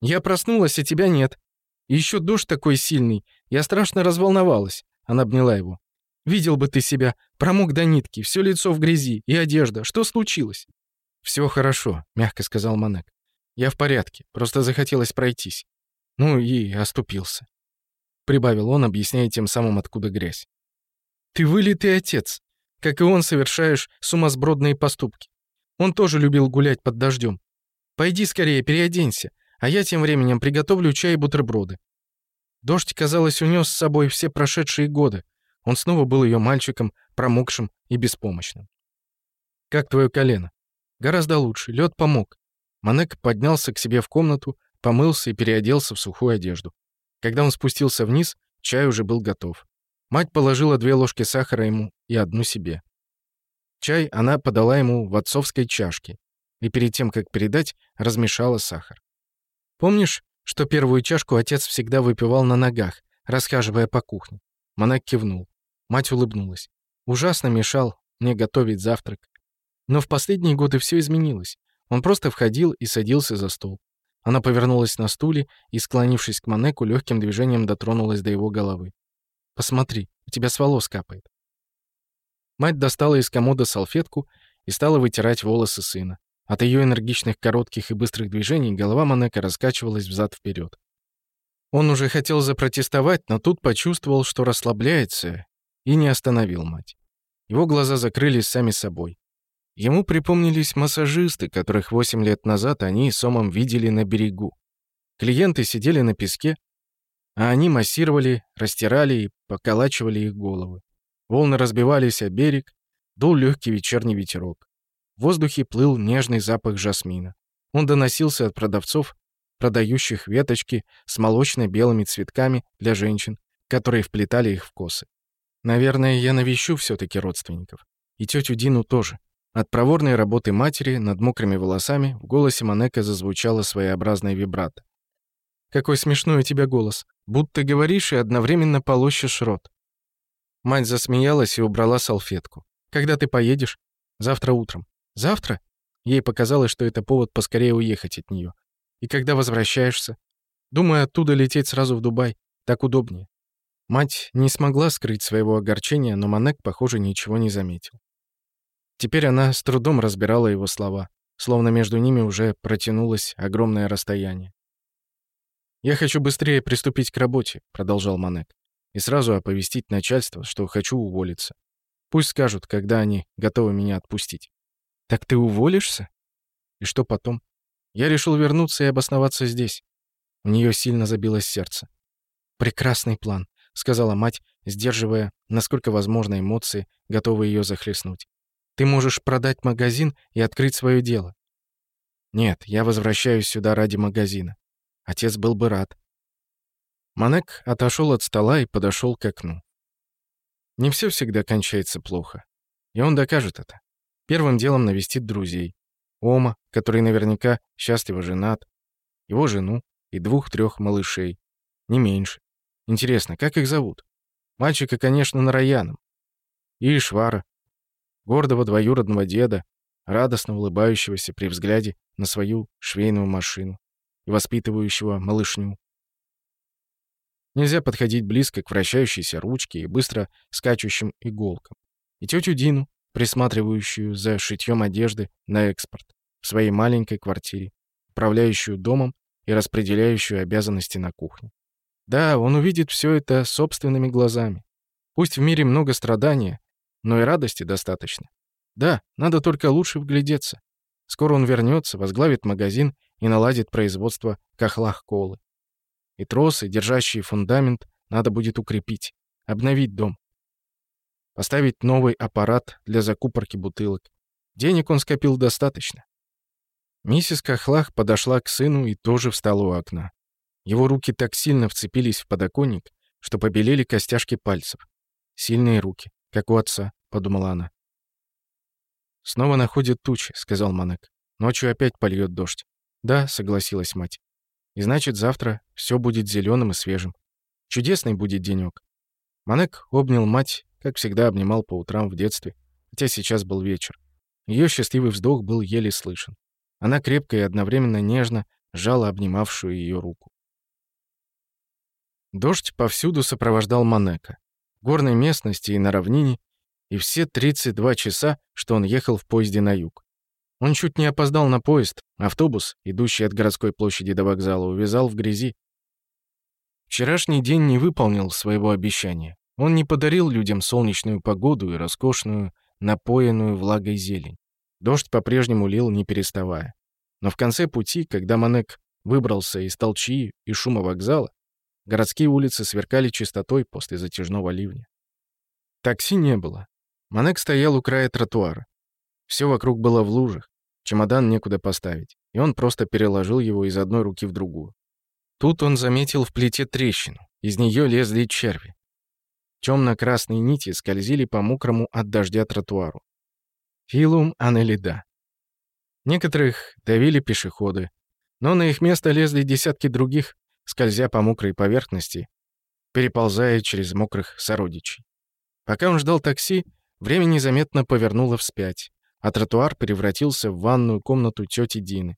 Я проснулась, а тебя нет. И еще душ такой сильный. Я страшно разволновалась. Она обняла его. Видел бы ты себя. Промок до нитки, все лицо в грязи и одежда. Что случилось? Все хорошо, мягко сказал Манек. Я в порядке, просто захотелось пройтись. Ну и оступился. Прибавил он, объясняя тем самым, откуда грязь. Ты вылитый отец. Как и он, совершаешь сумасбродные поступки. Он тоже любил гулять под дождем. Пойди скорее, переоденься а я тем временем приготовлю чай и бутерброды. Дождь, казалось, унес с собой все прошедшие годы. Он снова был ее мальчиком, промокшим и беспомощным. «Как твое колено?» «Гораздо лучше. Лед помог». Манек поднялся к себе в комнату, помылся и переоделся в сухую одежду. Когда он спустился вниз, чай уже был готов. Мать положила две ложки сахара ему и одну себе. Чай она подала ему в отцовской чашке и перед тем, как передать, размешала сахар. Помнишь, что первую чашку отец всегда выпивал на ногах, расхаживая по кухне? Монак кивнул. Мать улыбнулась. Ужасно мешал мне готовить завтрак. Но в последние годы все изменилось. Он просто входил и садился за стол. Она повернулась на стуле и, склонившись к Манеку, легким движением дотронулась до его головы. «Посмотри, у тебя с волос капает». Мать достала из комода салфетку и стала вытирать волосы сына. От ее энергичных коротких и быстрых движений голова Манека раскачивалась взад-вперед. Он уже хотел запротестовать, но тут почувствовал, что расслабляется, и не остановил мать. Его глаза закрылись сами собой. Ему припомнились массажисты, которых 8 лет назад они с Омом видели на берегу. Клиенты сидели на песке, а они массировали, растирали и поколачивали их головы. Волны разбивались о берег, дул легкий вечерний ветерок. В воздухе плыл нежный запах жасмина. Он доносился от продавцов, продающих веточки с молочно-белыми цветками для женщин, которые вплетали их в косы. Наверное, я навещу все-таки родственников. И тетю Дину тоже. От проворной работы матери над мокрыми волосами в голосе Манека зазвучала своеобразная вибрато. «Какой смешной у тебя голос. Будто говоришь и одновременно полощешь рот». Мать засмеялась и убрала салфетку. «Когда ты поедешь?» «Завтра утром. Завтра? Ей показалось, что это повод поскорее уехать от нее. И когда возвращаешься? Думаю, оттуда лететь сразу в Дубай. Так удобнее. Мать не смогла скрыть своего огорчения, но Манек, похоже, ничего не заметил. Теперь она с трудом разбирала его слова, словно между ними уже протянулось огромное расстояние. «Я хочу быстрее приступить к работе», — продолжал Манек, «и сразу оповестить начальство, что хочу уволиться. Пусть скажут, когда они готовы меня отпустить». «Так ты уволишься?» «И что потом?» «Я решил вернуться и обосноваться здесь». У нее сильно забилось сердце. «Прекрасный план», — сказала мать, сдерживая, насколько возможно, эмоции, готовые ее захлестнуть. «Ты можешь продать магазин и открыть свое дело». «Нет, я возвращаюсь сюда ради магазина». Отец был бы рад. Манек отошел от стола и подошел к окну. Не все всегда кончается плохо. И он докажет это. Первым делом навестит друзей. Ома, который наверняка счастливо женат, его жену и двух-трех малышей. Не меньше. Интересно, как их зовут? Мальчика, конечно, Нараяном. И Ишвара, гордого двоюродного деда, радостно улыбающегося при взгляде на свою швейную машину и воспитывающего малышню. Нельзя подходить близко к вращающейся ручке и быстро скачущим иголкам. И тетю Дину, присматривающую за шитьем одежды на экспорт, в своей маленькой квартире, управляющую домом и распределяющую обязанности на кухне. Да, он увидит все это собственными глазами. Пусть в мире много страдания, но и радости достаточно. Да, надо только лучше вглядеться. Скоро он вернется, возглавит магазин и наладит производство кахлах-колы. И тросы, держащие фундамент, надо будет укрепить, обновить дом, поставить новый аппарат для закупорки бутылок. Денег он скопил достаточно. Миссис Кахлах подошла к сыну и тоже встала у окна. Его руки так сильно вцепились в подоконник, что побелели костяшки пальцев. Сильные руки, как у отца, подумала она. «Снова находит тучи», — сказал Манек. «Ночью опять польет дождь». «Да», — согласилась мать. «И значит, завтра все будет зеленым и свежим. Чудесный будет денек». Манек обнял мать как всегда обнимал по утрам в детстве, хотя сейчас был вечер. Ее счастливый вздох был еле слышен. Она крепко и одновременно нежно сжала обнимавшую ее руку. Дождь повсюду сопровождал Манека. В горной местности и на равнине, и все 32 часа, что он ехал в поезде на юг. Он чуть не опоздал на поезд, автобус, идущий от городской площади до вокзала, увязал в грязи. Вчерашний день не выполнил своего обещания. Он не подарил людям солнечную погоду и роскошную, напоенную влагой зелень. Дождь по-прежнему лил, не переставая. Но в конце пути, когда Манек выбрался из толчии и шума вокзала, городские улицы сверкали чистотой после затяжного ливня. Такси не было. Манек стоял у края тротуара. Все вокруг было в лужах, чемодан некуда поставить, и он просто переложил его из одной руки в другую. Тут он заметил в плите трещину, из нее лезли черви. Темно-красные нити скользили по мокрому от дождя тротуару. Филум анелида. Некоторых давили пешеходы, но на их место лезли десятки других, скользя по мокрой поверхности, переползая через мокрых сородичей. Пока он ждал такси, время незаметно повернуло вспять, а тротуар превратился в ванную комнату тёти Дины.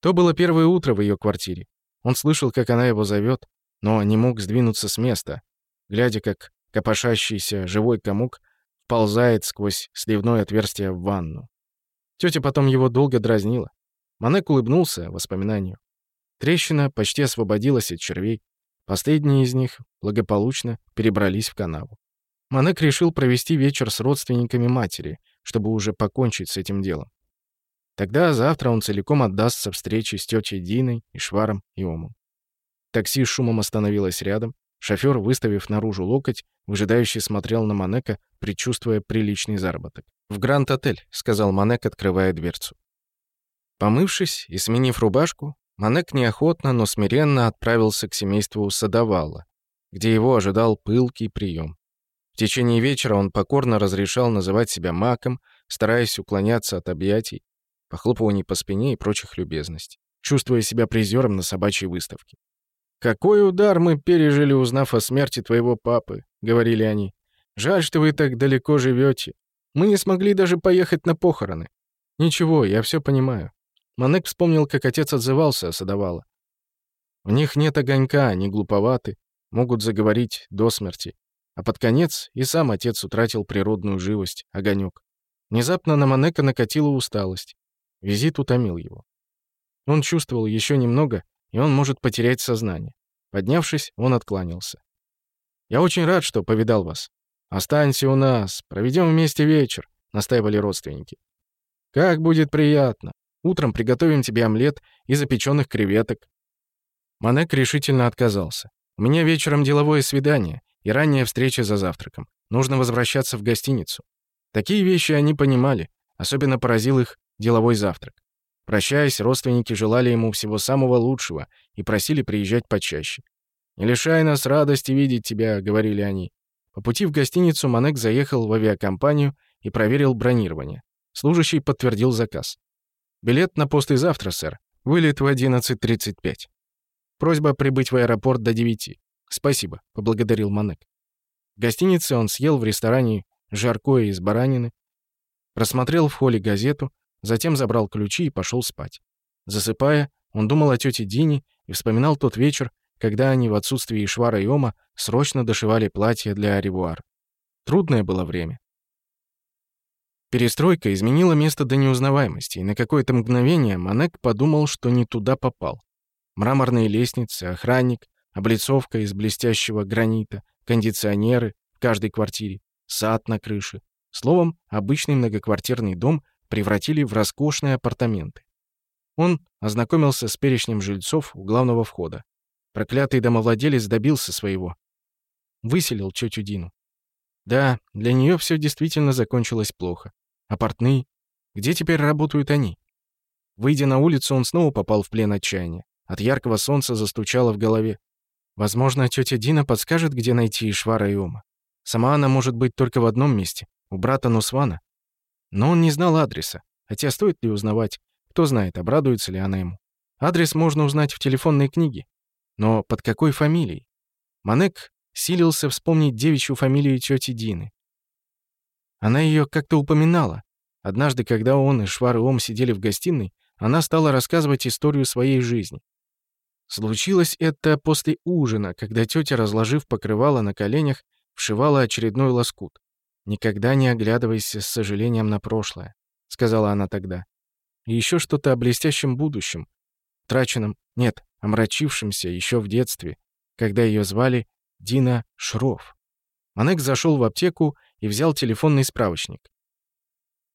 То было первое утро в её квартире. Он слышал, как она его зовёт, но не мог сдвинуться с места, глядя, как копошащийся живой комок ползает сквозь сливное отверстие в ванну. Тетя потом его долго дразнила. Манек улыбнулся воспоминанию. Трещина почти освободилась от червей. Последние из них благополучно перебрались в канаву. Манек решил провести вечер с родственниками матери, чтобы уже покончить с этим делом. Тогда завтра он целиком отдастся встрече с тетей Диной и Шваром и Омом. Такси с шумом остановилось рядом. Шофер, выставив наружу локоть, Выжидающий смотрел на Манека, предчувствуя приличный заработок. «В Гранд-отель», — сказал Манек, открывая дверцу. Помывшись и сменив рубашку, Манек неохотно, но смиренно отправился к семейству Садовала, где его ожидал пылкий прием. В течение вечера он покорно разрешал называть себя Маком, стараясь уклоняться от объятий, похлопываний по спине и прочих любезностей, чувствуя себя призером на собачьей выставке. «Какой удар мы пережили, узнав о смерти твоего папы!» говорили они. «Жаль, что вы так далеко живете. Мы не смогли даже поехать на похороны». «Ничего, я все понимаю». Манек вспомнил, как отец отзывался о Садовала. «У них нет огонька, они глуповаты, могут заговорить до смерти». А под конец и сам отец утратил природную живость, огонек. Внезапно на Манека накатила усталость. Визит утомил его. Он чувствовал еще немного, и он может потерять сознание. Поднявшись, он откланялся. Я очень рад, что повидал вас. Останься у нас, проведем вместе вечер», — настаивали родственники. «Как будет приятно. Утром приготовим тебе омлет и запеченных креветок». Манек решительно отказался. «У меня вечером деловое свидание и ранняя встреча за завтраком. Нужно возвращаться в гостиницу». Такие вещи они понимали, особенно поразил их деловой завтрак. Прощаясь, родственники желали ему всего самого лучшего и просили приезжать почаще. «Не лишай нас радости видеть тебя», — говорили они. По пути в гостиницу Манек заехал в авиакомпанию и проверил бронирование. Служащий подтвердил заказ. «Билет на послезавтра, сэр. Вылет в 11.35. Просьба прибыть в аэропорт до 9. Спасибо», — поблагодарил Манек. В гостинице он съел в ресторане жаркое из баранины, просмотрел в холле газету, затем забрал ключи и пошел спать. Засыпая, он думал о тете Дине и вспоминал тот вечер, когда они в отсутствии Швара и Ома срочно дошивали платья для Аревуар. Трудное было время. Перестройка изменила место до неузнаваемости, и на какое-то мгновение Манек подумал, что не туда попал. Мраморные лестницы, охранник, облицовка из блестящего гранита, кондиционеры в каждой квартире, сад на крыше. Словом, обычный многоквартирный дом превратили в роскошные апартаменты. Он ознакомился с перечнем жильцов у главного входа. Проклятый домовладелец добился своего. Выселил тетю Дину. Да, для нее все действительно закончилось плохо. А портные? Где теперь работают они? Выйдя на улицу, он снова попал в плен отчаяния. От яркого солнца застучало в голове. Возможно, тетя Дина подскажет, где найти Ишвара и Ома. Сама она может быть только в одном месте, у брата Нусвана. Но он не знал адреса, хотя стоит ли узнавать. Кто знает, обрадуется ли она ему. Адрес можно узнать в телефонной книге. Но под какой фамилией? Манек силился вспомнить девичью фамилию тети Дины. Она ее как-то упоминала. Однажды, когда он и Швар и Ом сидели в гостиной, она стала рассказывать историю своей жизни. Случилось это после ужина, когда тетя, разложив покрывало на коленях, вшивала очередной лоскут. «Никогда не оглядывайся с сожалением на прошлое», — сказала она тогда. «И еще что-то о блестящем будущем. Траченном... Нет, омрачившимся еще в детстве, когда ее звали Дина Шров. Манек зашел в аптеку и взял телефонный справочник.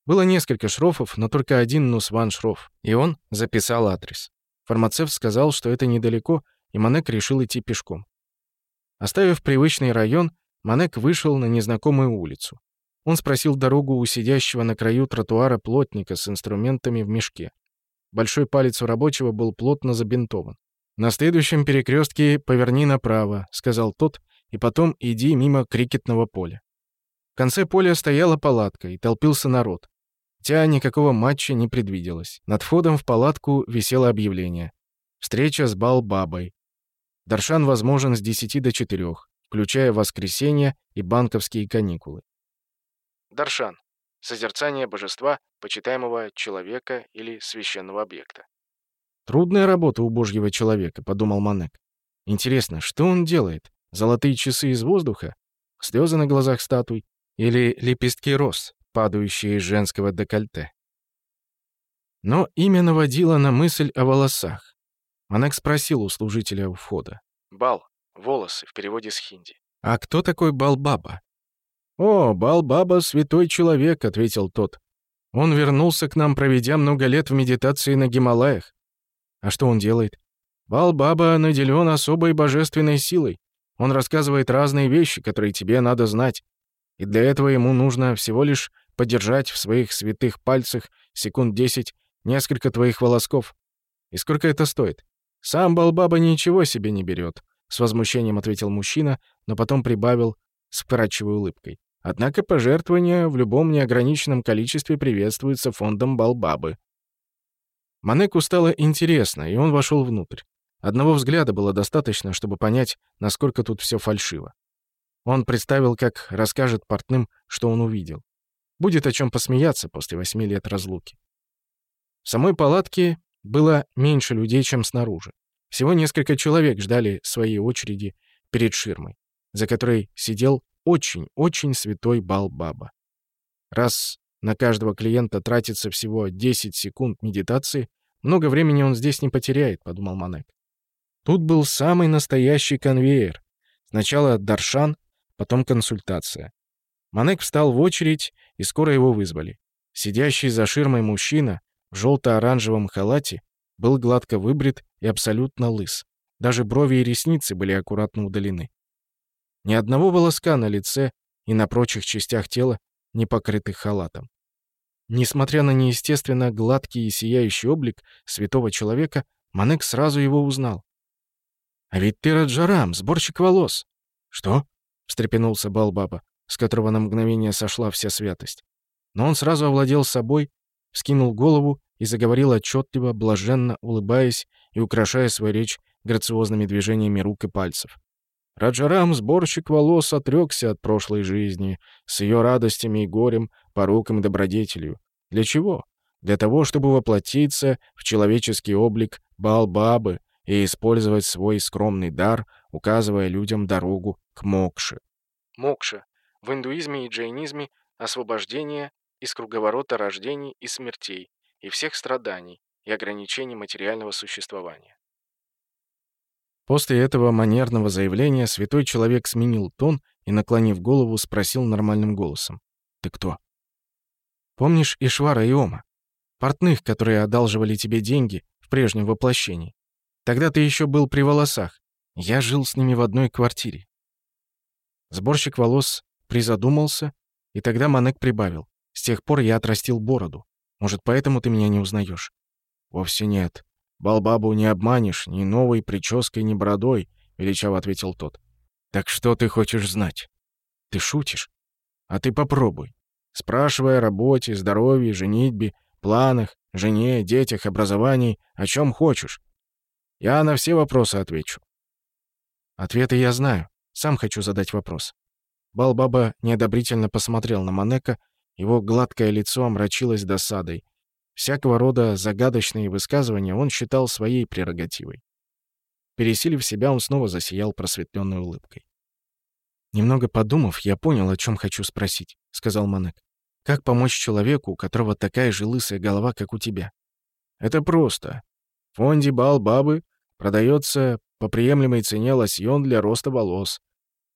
Было несколько шрофов, но только один Нусван Шров, и он записал адрес. Фармацевт сказал, что это недалеко, и Манек решил идти пешком. Оставив привычный район, Манек вышел на незнакомую улицу. Он спросил дорогу у сидящего на краю тротуара плотника с инструментами в мешке. Большой палец у рабочего был плотно забинтован. «На следующем перекрестке поверни направо», — сказал тот, «и потом иди мимо крикетного поля». В конце поля стояла палатка, и толпился народ. Хотя никакого матча не предвиделось. Над входом в палатку висело объявление. «Встреча с Балбабой». Даршан возможен с 10 до 4, включая воскресенье и банковские каникулы. Даршан. Созерцание божества, почитаемого человека или священного объекта. «Трудная работа у божьего человека», — подумал Манек. «Интересно, что он делает? Золотые часы из воздуха? Слезы на глазах статуй? Или лепестки роз, падающие из женского декольте?» Но имя наводило на мысль о волосах. Манек спросил у служителя у входа. «Бал. Волосы» в переводе с хинди. «А кто такой Балбаба?» «О, Балбаба — святой человек», — ответил тот. «Он вернулся к нам, проведя много лет в медитации на Гималаях. А что он делает? Балбаба наделен особой божественной силой. Он рассказывает разные вещи, которые тебе надо знать. И для этого ему нужно всего лишь подержать в своих святых пальцах секунд 10 несколько твоих волосков. И сколько это стоит? Сам Балбаба ничего себе не берет, с возмущением ответил мужчина, но потом прибавил с вкрадчивой улыбкой. Однако пожертвования в любом неограниченном количестве приветствуются фондом Балбабы. Манеку стало интересно, и он вошел внутрь. Одного взгляда было достаточно, чтобы понять, насколько тут все фальшиво. Он представил, как расскажет портным, что он увидел. Будет о чем посмеяться после восьми лет разлуки. В самой палатке было меньше людей, чем снаружи. Всего несколько человек ждали своей очереди перед ширмой, за которой сидел очень-очень святой Балбаба. Раз на каждого клиента тратится всего 10 секунд медитации. Много времени он здесь не потеряет, подумал Манек. Тут был самый настоящий конвейер. Сначала Даршан, потом консультация. Манек встал в очередь, и скоро его вызвали. Сидящий за ширмой мужчина в желто-оранжевом халате был гладко выбрит и абсолютно лыс. Даже брови и ресницы были аккуратно удалены. Ни одного волоска на лице и на прочих частях тела не покрытых халатом. Несмотря на неестественно гладкий и сияющий облик святого человека, Манек сразу его узнал. «А ведь ты Раджарам, сборщик волос!» «Что?» — встрепенулся Балбаба, с которого на мгновение сошла вся святость. Но он сразу овладел собой, вскинул голову и заговорил отчетливо, блаженно улыбаясь и украшая свою речь грациозными движениями рук и пальцев. Раджарам, сборщик волос, отрекся от прошлой жизни, с ее радостями и горем, пороком и добродетелью. Для чего? Для того, чтобы воплотиться в человеческий облик Балбабы и использовать свой скромный дар, указывая людям дорогу к Мокше. Мокша. В индуизме и джайнизме освобождение из круговорота рождений и смертей, и всех страданий, и ограничений материального существования. После этого манерного заявления святой человек сменил тон и, наклонив голову, спросил нормальным голосом. «Ты кто?» «Помнишь Ишвара и Ома? Портных, которые одалживали тебе деньги в прежнем воплощении. Тогда ты еще был при волосах. Я жил с ними в одной квартире». Сборщик волос призадумался, и тогда Манек прибавил. «С тех пор я отрастил бороду. Может, поэтому ты меня не узнаешь?» «Вовсе нет», «Балбабу не обманешь ни новой прической, ни бородой», — величаво ответил тот. «Так что ты хочешь знать?» «Ты шутишь? А ты попробуй. Спрашивай о работе, здоровье, женитьбе, планах, жене, детях, образовании, о чем хочешь. Я на все вопросы отвечу». «Ответы я знаю. Сам хочу задать вопрос». Балбаба неодобрительно посмотрел на Манека, его гладкое лицо омрачилось досадой, Всякого рода загадочные высказывания он считал своей прерогативой. Пересилив себя, он снова засиял просветленной улыбкой. «Немного подумав, я понял, о чем хочу спросить», — сказал Манек. «Как помочь человеку, у которого такая же лысая голова, как у тебя?» «Это просто. В фонде бал бабы продается по приемлемой цене лосьон для роста волос.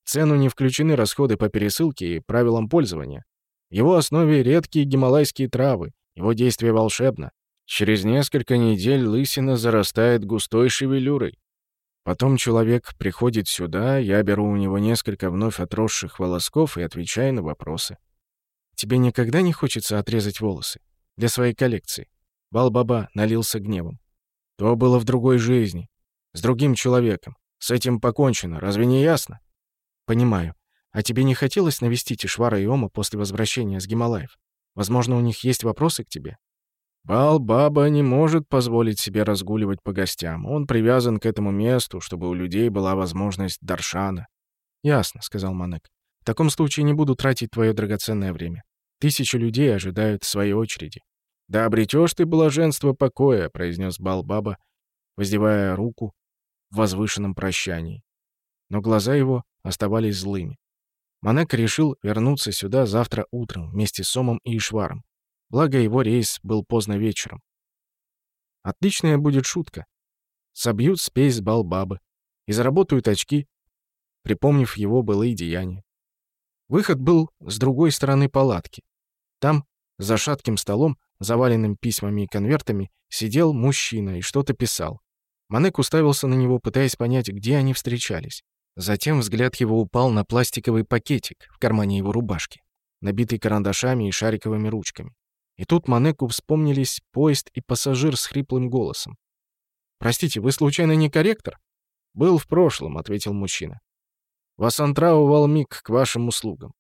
В цену не включены расходы по пересылке и правилам пользования. В его основе редкие гималайские травы, его действие волшебно. Через несколько недель лысина зарастает густой шевелюрой. Потом человек приходит сюда, я беру у него несколько вновь отросших волосков и отвечаю на вопросы. Тебе никогда не хочется отрезать волосы? Для своей коллекции. Балбаба налился гневом. То было в другой жизни. С другим человеком. С этим покончено, разве не ясно? Понимаю. А тебе не хотелось навестить Ишвара и Ома после возвращения с Гималаев? Возможно, у них есть вопросы к тебе?» Бал Баба не может позволить себе разгуливать по гостям. Он привязан к этому месту, чтобы у людей была возможность Даршана. «Ясно», — сказал Манек. «В таком случае не буду тратить твое драгоценное время. Тысячи людей ожидают своей очереди». «Да обретешь ты блаженство покоя», — произнес Бал Баба, воздевая руку в возвышенном прощании. Но глаза его оставались злыми. Манек решил вернуться сюда завтра утром вместе с Сомом и Ишваром. Благо, его рейс был поздно вечером. Отличная будет шутка. Собьют спесь балбабы и заработают очки, припомнив его былые деяния. Выход был с другой стороны палатки. Там, за шатким столом, заваленным письмами и конвертами, сидел мужчина и что-то писал. Манек уставился на него, пытаясь понять, где они встречались. Затем взгляд его упал на пластиковый пакетик в кармане его рубашки, набитый карандашами и шариковыми ручками. И тут Манеку вспомнились поезд и пассажир с хриплым голосом. «Простите, вы случайно не корректор?» «Был в прошлом», — ответил мужчина. Вас Антрау Валмик к вашим услугам».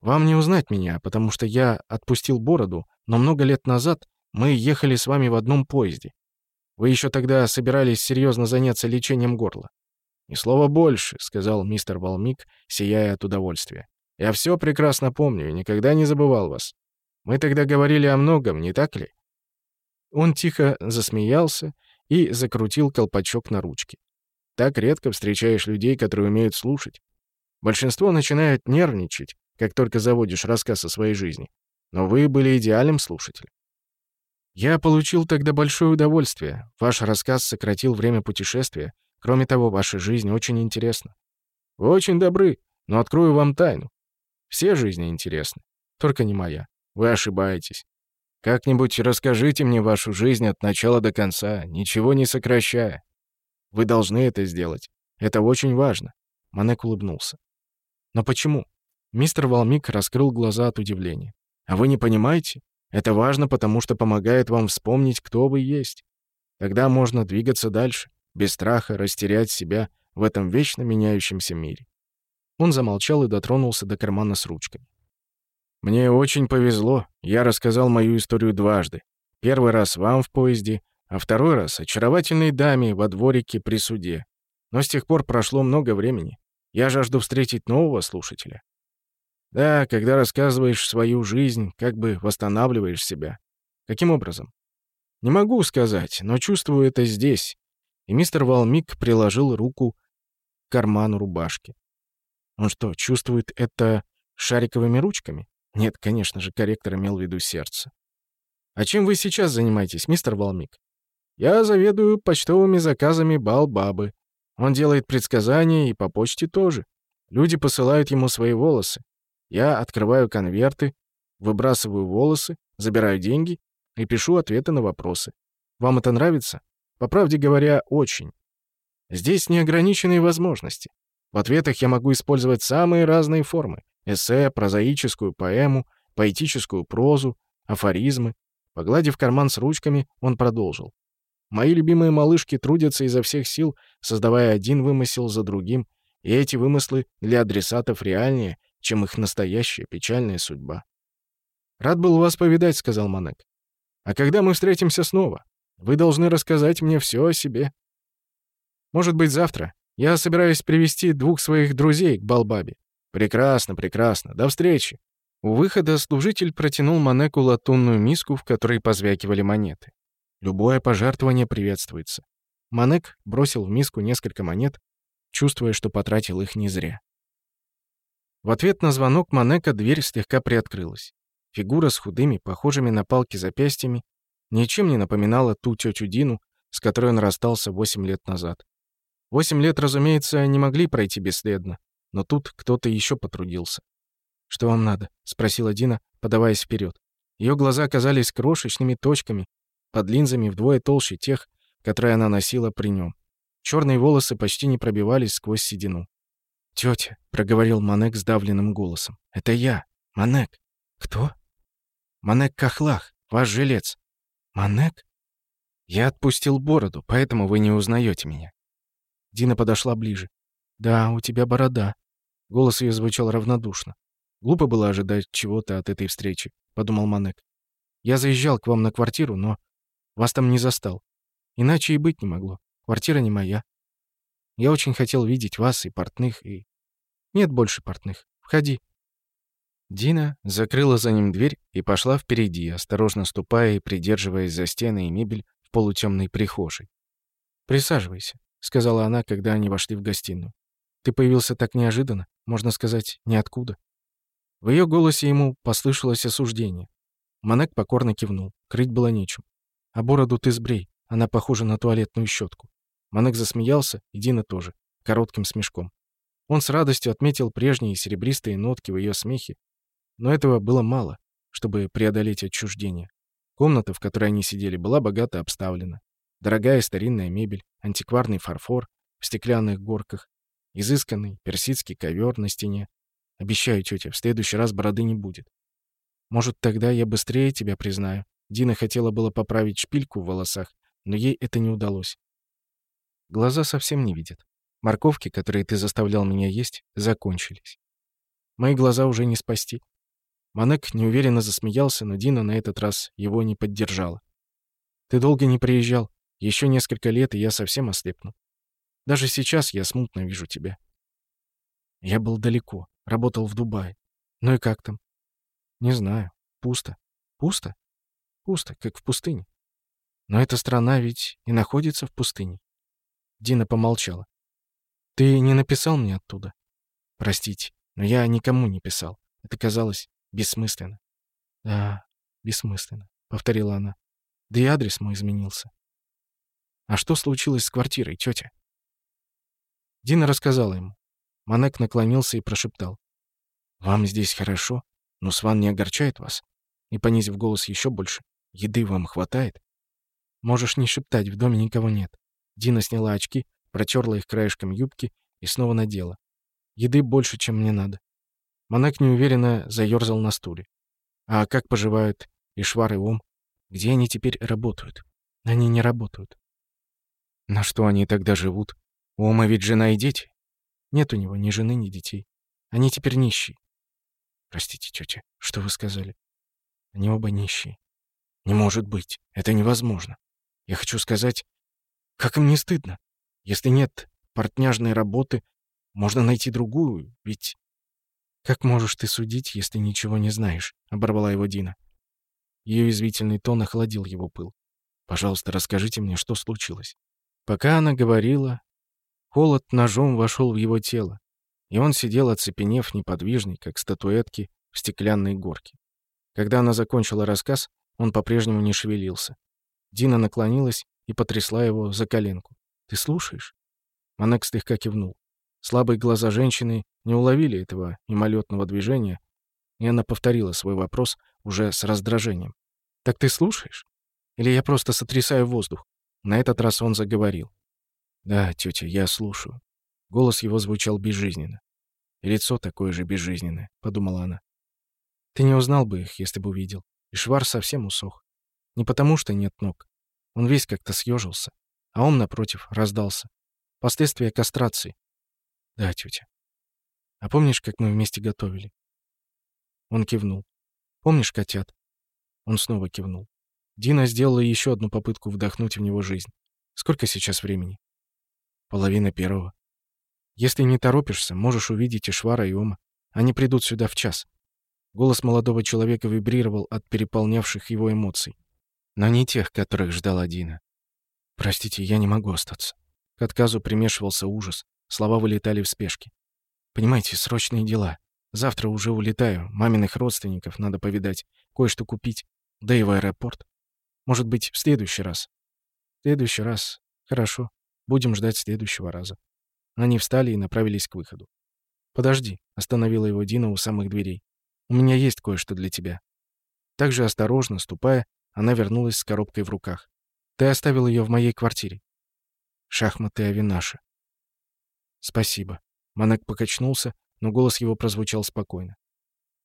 «Вам не узнать меня, потому что я отпустил бороду, но много лет назад мы ехали с вами в одном поезде. Вы еще тогда собирались серьезно заняться лечением горла. «Ни слова больше», — сказал мистер Волмик, сияя от удовольствия. «Я все прекрасно помню и никогда не забывал вас. Мы тогда говорили о многом, не так ли?» Он тихо засмеялся и закрутил колпачок на ручке. Так редко встречаешь людей, которые умеют слушать. Большинство начинают нервничать, как только заводишь рассказ о своей жизни. Но вы были идеальным слушателем. Я получил тогда большое удовольствие. Ваш рассказ сократил время путешествия, Кроме того, ваша жизнь очень интересна. Вы очень добры, но открою вам тайну. Все жизни интересны, только не моя. Вы ошибаетесь. Как-нибудь расскажите мне вашу жизнь от начала до конца, ничего не сокращая. Вы должны это сделать. Это очень важно. Манек улыбнулся. Но почему? Мистер Волмик раскрыл глаза от удивления. А вы не понимаете? Это важно, потому что помогает вам вспомнить, кто вы есть. Тогда можно двигаться дальше без страха растерять себя в этом вечно меняющемся мире. Он замолчал и дотронулся до кармана с ручкой. «Мне очень повезло. Я рассказал мою историю дважды. Первый раз вам в поезде, а второй раз очаровательной даме во дворике при суде. Но с тех пор прошло много времени. Я жажду встретить нового слушателя. Да, когда рассказываешь свою жизнь, как бы восстанавливаешь себя. Каким образом? Не могу сказать, но чувствую это здесь, и мистер Валмик приложил руку к карману рубашки. Он что, чувствует это шариковыми ручками? Нет, конечно же, корректор имел в виду сердце. «А чем вы сейчас занимаетесь, мистер Валмик?» «Я заведую почтовыми заказами Балбабы. Он делает предсказания и по почте тоже. Люди посылают ему свои волосы. Я открываю конверты, выбрасываю волосы, забираю деньги и пишу ответы на вопросы. Вам это нравится?» По правде говоря, очень. Здесь неограниченные возможности. В ответах я могу использовать самые разные формы. Эссе, прозаическую поэму, поэтическую прозу, афоризмы. Погладив карман с ручками, он продолжил. Мои любимые малышки трудятся изо всех сил, создавая один вымысел за другим, и эти вымыслы для адресатов реальнее, чем их настоящая печальная судьба. «Рад был вас повидать», — сказал Манек. «А когда мы встретимся снова?» Вы должны рассказать мне все о себе. Может быть, завтра. Я собираюсь привести двух своих друзей к Балбабе. Прекрасно, прекрасно. До встречи. У выхода служитель протянул Манеку латунную миску, в которой позвякивали монеты. Любое пожертвование приветствуется. Манек бросил в миску несколько монет, чувствуя, что потратил их не зря. В ответ на звонок Манека дверь слегка приоткрылась. Фигура с худыми, похожими на палки запястьями, Ничем не напоминала ту тетю Дину, с которой он расстался восемь лет назад. Восемь лет, разумеется, не могли пройти бесследно, но тут кто-то еще потрудился. «Что вам надо?» — спросила Дина, подаваясь вперед. Ее глаза казались крошечными точками, под линзами вдвое толще тех, которые она носила при нем. Черные волосы почти не пробивались сквозь седину. «Тетя», — проговорил Манек сдавленным голосом, — «это я, Манек». «Кто?» «Манек Кахлах, ваш жилец. «Манек?» «Я отпустил бороду, поэтому вы не узнаете меня». Дина подошла ближе. «Да, у тебя борода». Голос ее звучал равнодушно. «Глупо было ожидать чего-то от этой встречи», — подумал Манек. «Я заезжал к вам на квартиру, но вас там не застал. Иначе и быть не могло. Квартира не моя. Я очень хотел видеть вас и портных, и... Нет больше портных. Входи». Дина закрыла за ним дверь и пошла впереди, осторожно ступая и придерживаясь за стены и мебель в полутемной прихожей. «Присаживайся», — сказала она, когда они вошли в гостиную. «Ты появился так неожиданно, можно сказать, ниоткуда». В ее голосе ему послышалось осуждение. Манек покорно кивнул, крыть было нечем. «А бороду ты сбрей, она похожа на туалетную щетку». Манек засмеялся, и Дина тоже, коротким смешком. Он с радостью отметил прежние серебристые нотки в ее смехе но этого было мало, чтобы преодолеть отчуждение. Комната, в которой они сидели, была богато обставлена. Дорогая старинная мебель, антикварный фарфор в стеклянных горках, изысканный персидский ковер на стене. Обещаю, тетя, в следующий раз бороды не будет. Может, тогда я быстрее тебя признаю. Дина хотела было поправить шпильку в волосах, но ей это не удалось. Глаза совсем не видят. Морковки, которые ты заставлял меня есть, закончились. Мои глаза уже не спасти. Манек неуверенно засмеялся, но Дина на этот раз его не поддержала. «Ты долго не приезжал. Еще несколько лет, и я совсем ослепну. Даже сейчас я смутно вижу тебя». Я был далеко, работал в Дубае. Ну и как там? Не знаю. Пусто. Пусто? Пусто, как в пустыне. Но эта страна ведь и находится в пустыне. Дина помолчала. Ты не написал мне оттуда? Простите, но я никому не писал. Это казалось... Бессмысленно. Да, бессмысленно, повторила она. Да и адрес мой изменился. А что случилось с квартирой, тетя? Дина рассказала ему. Манек наклонился и прошептал. «Вам здесь хорошо, но Сван не огорчает вас?» И, понизив голос еще больше, «Еды вам хватает?» «Можешь не шептать, в доме никого нет». Дина сняла очки, протерла их краешком юбки и снова надела. «Еды больше, чем мне надо. Монак неуверенно заерзал на стуле. «А как поживают Ишвар и Ом? Где они теперь работают?» «Они не работают». «На что они тогда живут? У Ома ведь жена и дети?» «Нет у него ни жены, ни детей. Они теперь нищие». «Простите, тетя, что вы сказали?» «Они оба нищие». «Не может быть. Это невозможно. Я хочу сказать, как им не стыдно? Если нет портняжной работы, можно найти другую, ведь «Как можешь ты судить, если ничего не знаешь?» — оборвала его Дина. Ее извительный тон охладил его пыл. «Пожалуйста, расскажите мне, что случилось». Пока она говорила, холод ножом вошел в его тело, и он сидел, оцепенев, неподвижный, как статуэтки в стеклянной горке. Когда она закончила рассказ, он по-прежнему не шевелился. Дина наклонилась и потрясла его за коленку. «Ты слушаешь?» Манек слегка кивнул. Слабые глаза женщины не уловили этого мимолетного движения, и она повторила свой вопрос уже с раздражением. «Так ты слушаешь? Или я просто сотрясаю воздух?» На этот раз он заговорил. «Да, тетя, я слушаю». Голос его звучал безжизненно. И лицо такое же безжизненное, подумала она. Ты не узнал бы их, если бы увидел. И швар совсем усох. Не потому, что нет ног. Он весь как-то съежился, а он, напротив, раздался. Последствия кастрации. «Да, тетя». «А помнишь, как мы вместе готовили?» Он кивнул. «Помнишь котят?» Он снова кивнул. Дина сделала еще одну попытку вдохнуть в него жизнь. «Сколько сейчас времени?» «Половина первого». «Если не торопишься, можешь увидеть и Швара, и Ома. Они придут сюда в час». Голос молодого человека вибрировал от переполнявших его эмоций. Но не тех, которых ждала Дина. «Простите, я не могу остаться». К отказу примешивался ужас. Слова вылетали в спешке. «Понимаете, срочные дела. Завтра уже улетаю. Маминых родственников надо повидать. Кое-что купить. Да и в аэропорт. Может быть, в следующий раз?» «В следующий раз. Хорошо. Будем ждать следующего раза». Они встали и направились к выходу. «Подожди», — остановила его Дина у самых дверей. «У меня есть кое-что для тебя». Также осторожно, ступая, она вернулась с коробкой в руках. «Ты оставил ее в моей квартире». «Шахматы Авинаши», «Спасибо». Монак покачнулся, но голос его прозвучал спокойно.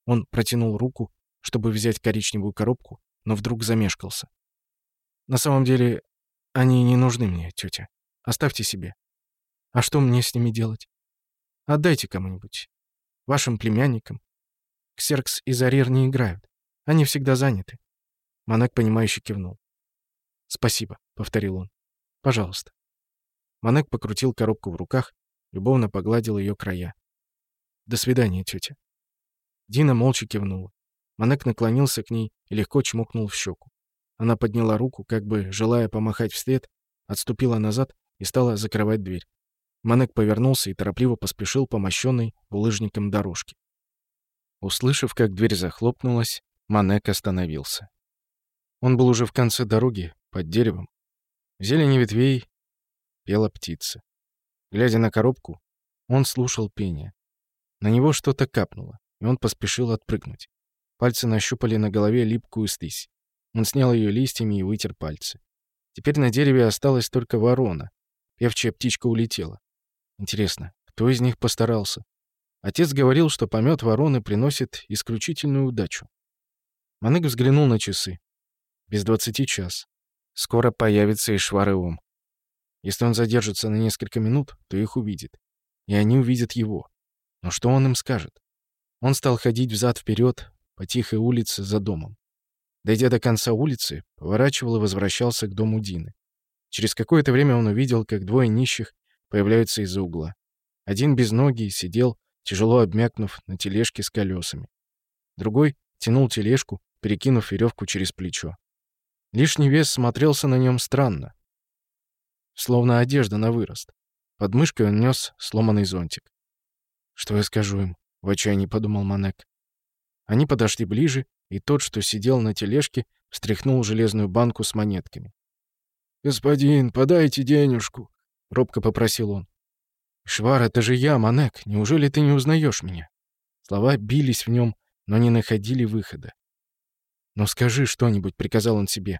Он протянул руку, чтобы взять коричневую коробку, но вдруг замешкался. «На самом деле, они не нужны мне, тетя. Оставьте себе. А что мне с ними делать? Отдайте кому-нибудь. Вашим племянникам. Ксеркс и Зарир не играют. Они всегда заняты». Монак, понимающе кивнул. «Спасибо», — повторил он. «Пожалуйста». Монак покрутил коробку в руках, любовно погладил ее края. «До свидания, тетя». Дина молча кивнула. Манек наклонился к ней и легко чмокнул в щеку. Она подняла руку, как бы желая помахать вслед, отступила назад и стала закрывать дверь. Манек повернулся и торопливо поспешил по мощенной булыжником дорожке. Услышав, как дверь захлопнулась, Манек остановился. Он был уже в конце дороги, под деревом. В зелени ветвей пела птица. Глядя на коробку, он слушал пение. На него что-то капнуло, и он поспешил отпрыгнуть. Пальцы нащупали на голове липкую слизь. Он снял ее листьями и вытер пальцы. Теперь на дереве осталась только ворона. Певчая птичка улетела. Интересно, кто из них постарался? Отец говорил, что помет вороны приносит исключительную удачу. Манык взглянул на часы. Без двадцати час. Скоро появится и шварыум. Если он задержится на несколько минут, то их увидит. И они увидят его. Но что он им скажет? Он стал ходить взад-вперед по тихой улице за домом. Дойдя до конца улицы, поворачивал и возвращался к дому Дины. Через какое-то время он увидел, как двое нищих появляются из-за угла. Один без ноги сидел, тяжело обмякнув на тележке с колесами. Другой тянул тележку, перекинув веревку через плечо. Лишний вес смотрелся на нем странно словно одежда на вырост. Под мышкой он нес сломанный зонтик. «Что я скажу им?» — в отчаянии подумал Манек. Они подошли ближе, и тот, что сидел на тележке, встряхнул железную банку с монетками. «Господин, подайте денежку!» — робко попросил он. «Швар, это же я, Манек! Неужели ты не узнаешь меня?» Слова бились в нем, но не находили выхода. но скажи что-нибудь», — приказал он себе.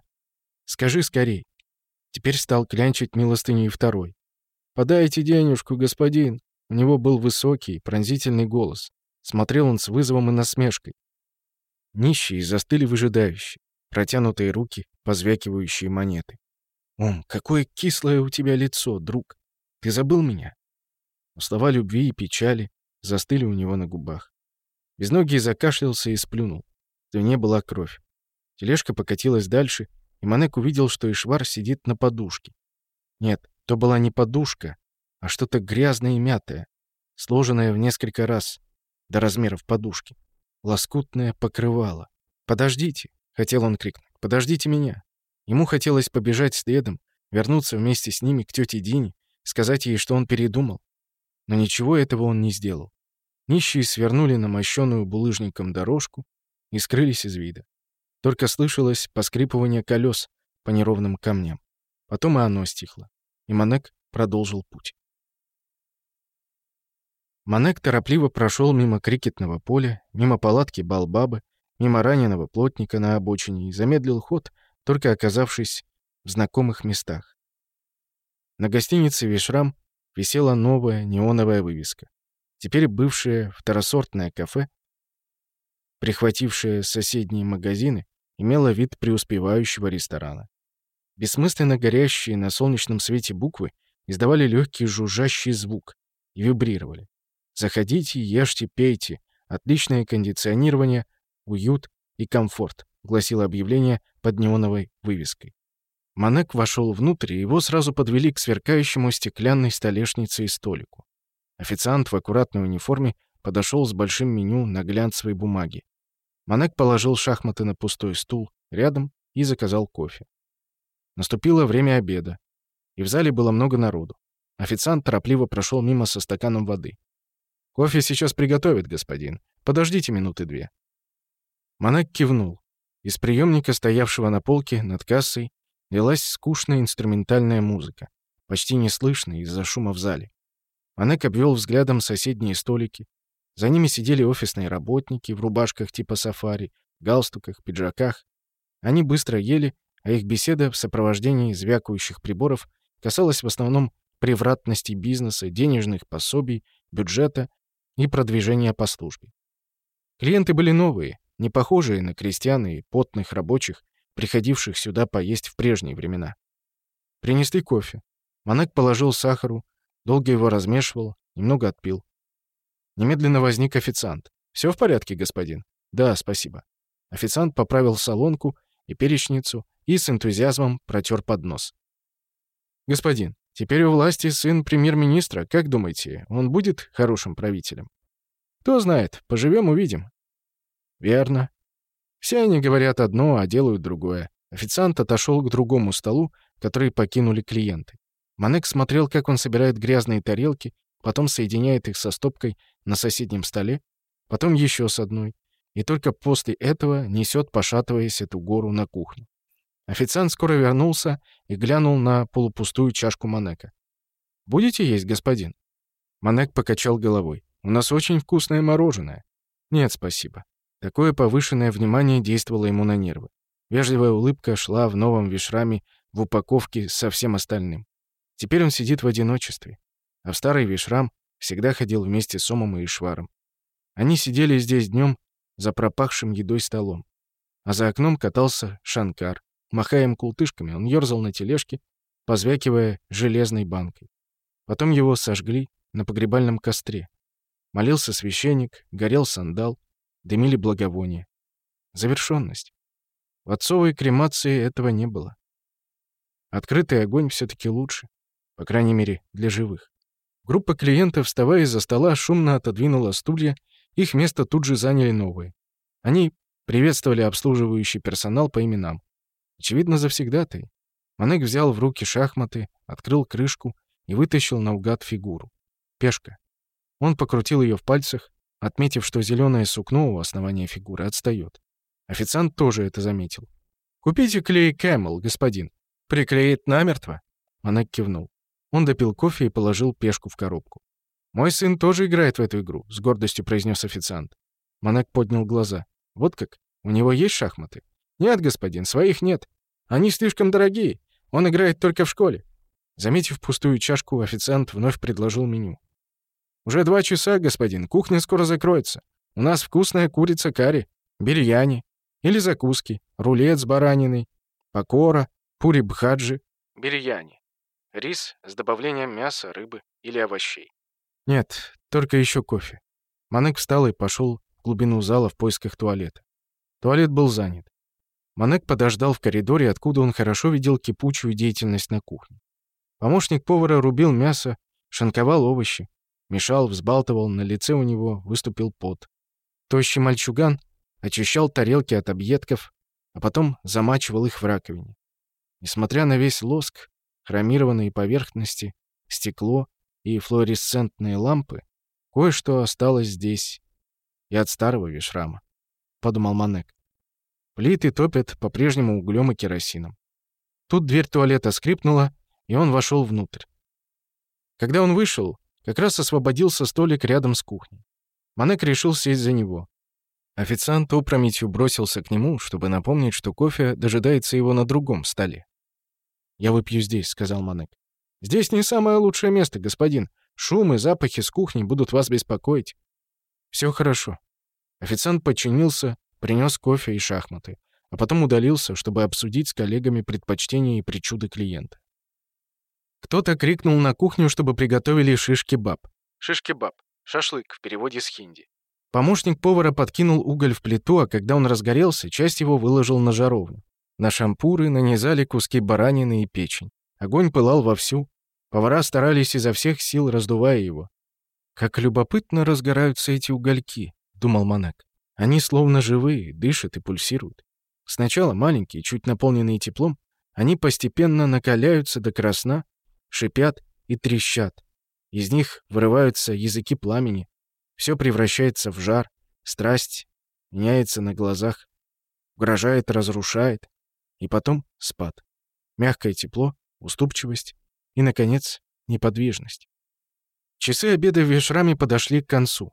«Скажи скорей». Теперь стал клянчить милостыню и второй. «Подайте денежку, господин!» У него был высокий, пронзительный голос. Смотрел он с вызовом и насмешкой. Нищие застыли выжидающие, протянутые руки, позвякивающие монеты. «Ом, какое кислое у тебя лицо, друг! Ты забыл меня?» Слова любви и печали застыли у него на губах. Безногий закашлялся и сплюнул. В не была кровь. Тележка покатилась дальше, и Манек увидел, что Ишвар сидит на подушке. Нет, то была не подушка, а что-то грязное и мятое, сложенное в несколько раз до размеров подушки. Лоскутное покрывало. «Подождите!» — хотел он крикнуть. «Подождите меня!» Ему хотелось побежать следом, вернуться вместе с ними к тете Дине, сказать ей, что он передумал. Но ничего этого он не сделал. Нищие свернули на мощенную булыжником дорожку и скрылись из вида. Только слышалось поскрипывание колес по неровным камням. Потом и оно стихло, и Манек продолжил путь. Манек торопливо прошел мимо крикетного поля, мимо палатки Балбабы, мимо раненого плотника на обочине и замедлил ход, только оказавшись в знакомых местах. На гостинице «Вишрам» висела новая неоновая вывеска. Теперь бывшее второсортное кафе, прихватившее соседние магазины, имела вид преуспевающего ресторана. Бессмысленно горящие на солнечном свете буквы издавали легкий жужжащий звук и вибрировали. «Заходите, ешьте, пейте. Отличное кондиционирование, уют и комфорт», — гласило объявление под неоновой вывеской. Манек вошел внутрь, и его сразу подвели к сверкающему стеклянной столешнице и столику. Официант в аккуратной униформе подошел с большим меню на глянцевой бумаге, Манек положил шахматы на пустой стул рядом и заказал кофе. Наступило время обеда, и в зале было много народу. Официант торопливо прошел мимо со стаканом воды. «Кофе сейчас приготовят, господин. Подождите минуты две». Манек кивнул. Из приемника, стоявшего на полке над кассой, лилась скучная инструментальная музыка, почти неслышная из-за шума в зале. Манек обвел взглядом соседние столики, за ними сидели офисные работники в рубашках типа сафари, галстуках, пиджаках. Они быстро ели, а их беседа в сопровождении звякающих приборов касалась в основном превратности бизнеса, денежных пособий, бюджета и продвижения по службе. Клиенты были новые, не похожие на крестьян и потных рабочих, приходивших сюда поесть в прежние времена. Принесли кофе. Манек положил сахару, долго его размешивал, немного отпил. Немедленно возник официант. «Все в порядке, господин?» «Да, спасибо». Официант поправил солонку и перечницу и с энтузиазмом протер поднос. «Господин, теперь у власти сын премьер-министра. Как думаете, он будет хорошим правителем?» «Кто знает. Поживем, увидим». «Верно. Все они говорят одно, а делают другое». Официант отошел к другому столу, который покинули клиенты. Манек смотрел, как он собирает грязные тарелки потом соединяет их со стопкой на соседнем столе, потом еще с одной, и только после этого несет, пошатываясь, эту гору на кухню. Официант скоро вернулся и глянул на полупустую чашку Манека. «Будете есть, господин?» Манек покачал головой. «У нас очень вкусное мороженое». «Нет, спасибо». Такое повышенное внимание действовало ему на нервы. Вежливая улыбка шла в новом вишраме в упаковке со всем остальным. Теперь он сидит в одиночестве а в старый Вишрам всегда ходил вместе с Омом и Ишваром. Они сидели здесь днем за пропахшим едой столом, а за окном катался Шанкар. Махая им култышками, он ерзал на тележке, позвякивая железной банкой. Потом его сожгли на погребальном костре. Молился священник, горел сандал, дымили благовония. Завершенность. В отцовой кремации этого не было. Открытый огонь все-таки лучше, по крайней мере, для живых. Группа клиентов, вставая из-за стола, шумно отодвинула стулья, их место тут же заняли новые. Они приветствовали обслуживающий персонал по именам. Очевидно, завсегдатый. Манек взял в руки шахматы, открыл крышку и вытащил наугад фигуру. Пешка. Он покрутил ее в пальцах, отметив, что зеленое сукно у основания фигуры отстает. Официант тоже это заметил. «Купите клей Кэмл, господин. Приклеит намертво?» Манек кивнул. Он допил кофе и положил пешку в коробку. «Мой сын тоже играет в эту игру», — с гордостью произнес официант. Монак поднял глаза. «Вот как? У него есть шахматы?» «Нет, господин, своих нет. Они слишком дорогие. Он играет только в школе». Заметив пустую чашку, официант вновь предложил меню. «Уже два часа, господин, кухня скоро закроется. У нас вкусная курица карри, бирьяни или закуски, рулет с бараниной, покора, пури-бхаджи, бирьяни. Рис с добавлением мяса, рыбы или овощей. Нет, только еще кофе. Манек встал и пошел в глубину зала в поисках туалета. Туалет был занят. Манек подождал в коридоре, откуда он хорошо видел кипучую деятельность на кухне. Помощник повара рубил мясо, шинковал овощи, мешал, взбалтывал, на лице у него выступил пот. Тощий мальчуган очищал тарелки от объедков, а потом замачивал их в раковине. Несмотря на весь лоск, хромированные поверхности, стекло и флуоресцентные лампы, кое-что осталось здесь и от старого вишрама, — подумал Манек. Плиты топят по-прежнему углем и керосином. Тут дверь туалета скрипнула, и он вошел внутрь. Когда он вышел, как раз освободился столик рядом с кухней. Манек решил сесть за него. Официант опрометью бросился к нему, чтобы напомнить, что кофе дожидается его на другом столе. «Я выпью здесь», — сказал Манек. «Здесь не самое лучшее место, господин. Шум и запахи с кухни будут вас беспокоить». «Все хорошо». Официант подчинился, принес кофе и шахматы, а потом удалился, чтобы обсудить с коллегами предпочтения и причуды клиента. Кто-то крикнул на кухню, чтобы приготовили шишки-баб. Шишки-баб. Шашлык в переводе с хинди. Помощник повара подкинул уголь в плиту, а когда он разгорелся, часть его выложил на жаровню. На шампуры нанизали куски баранины и печень. Огонь пылал вовсю. Повара старались изо всех сил, раздувая его. «Как любопытно разгораются эти угольки», — думал Монак. «Они словно живые, дышат и пульсируют. Сначала маленькие, чуть наполненные теплом, они постепенно накаляются до красна, шипят и трещат. Из них вырываются языки пламени. Все превращается в жар, страсть меняется на глазах, угрожает, разрушает. И потом спад. Мягкое тепло, уступчивость и, наконец, неподвижность. Часы обеда в Вишраме подошли к концу.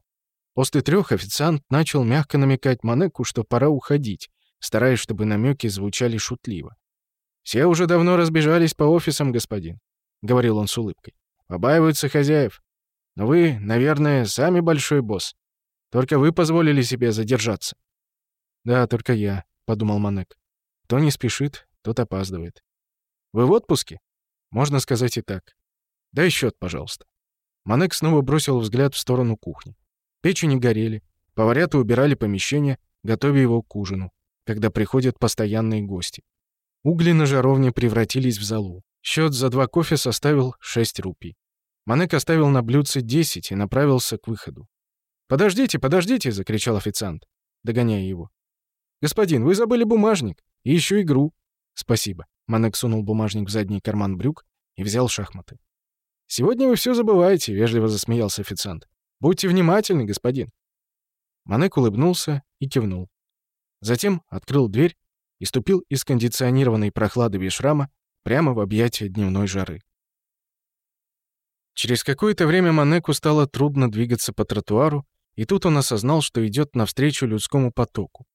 После трех официант начал мягко намекать Манеку, что пора уходить, стараясь, чтобы намеки звучали шутливо. «Все уже давно разбежались по офисам, господин», — говорил он с улыбкой. «Побаиваются хозяев. Но вы, наверное, сами большой босс. Только вы позволили себе задержаться». «Да, только я», — подумал Манек. Кто не спешит, тот опаздывает. Вы в отпуске? Можно сказать и так. Дай счет, пожалуйста. Манек снова бросил взгляд в сторону кухни. Печи не горели. Поварята убирали помещение, готовя его к ужину, когда приходят постоянные гости. Угли на жаровне превратились в залу. Счет за два кофе составил 6 рупий. Манек оставил на блюдце 10 и направился к выходу. «Подождите, подождите!» — закричал официант, догоняя его. «Господин, вы забыли бумажник!» И еще игру. Спасибо. Манек сунул бумажник в задний карман брюк и взял шахматы. «Сегодня вы все забываете», — вежливо засмеялся официант. «Будьте внимательны, господин». Манек улыбнулся и кивнул. Затем открыл дверь и ступил из кондиционированной прохлады Вишрама прямо в объятия дневной жары. Через какое-то время Манеку стало трудно двигаться по тротуару, и тут он осознал, что идет навстречу людскому потоку.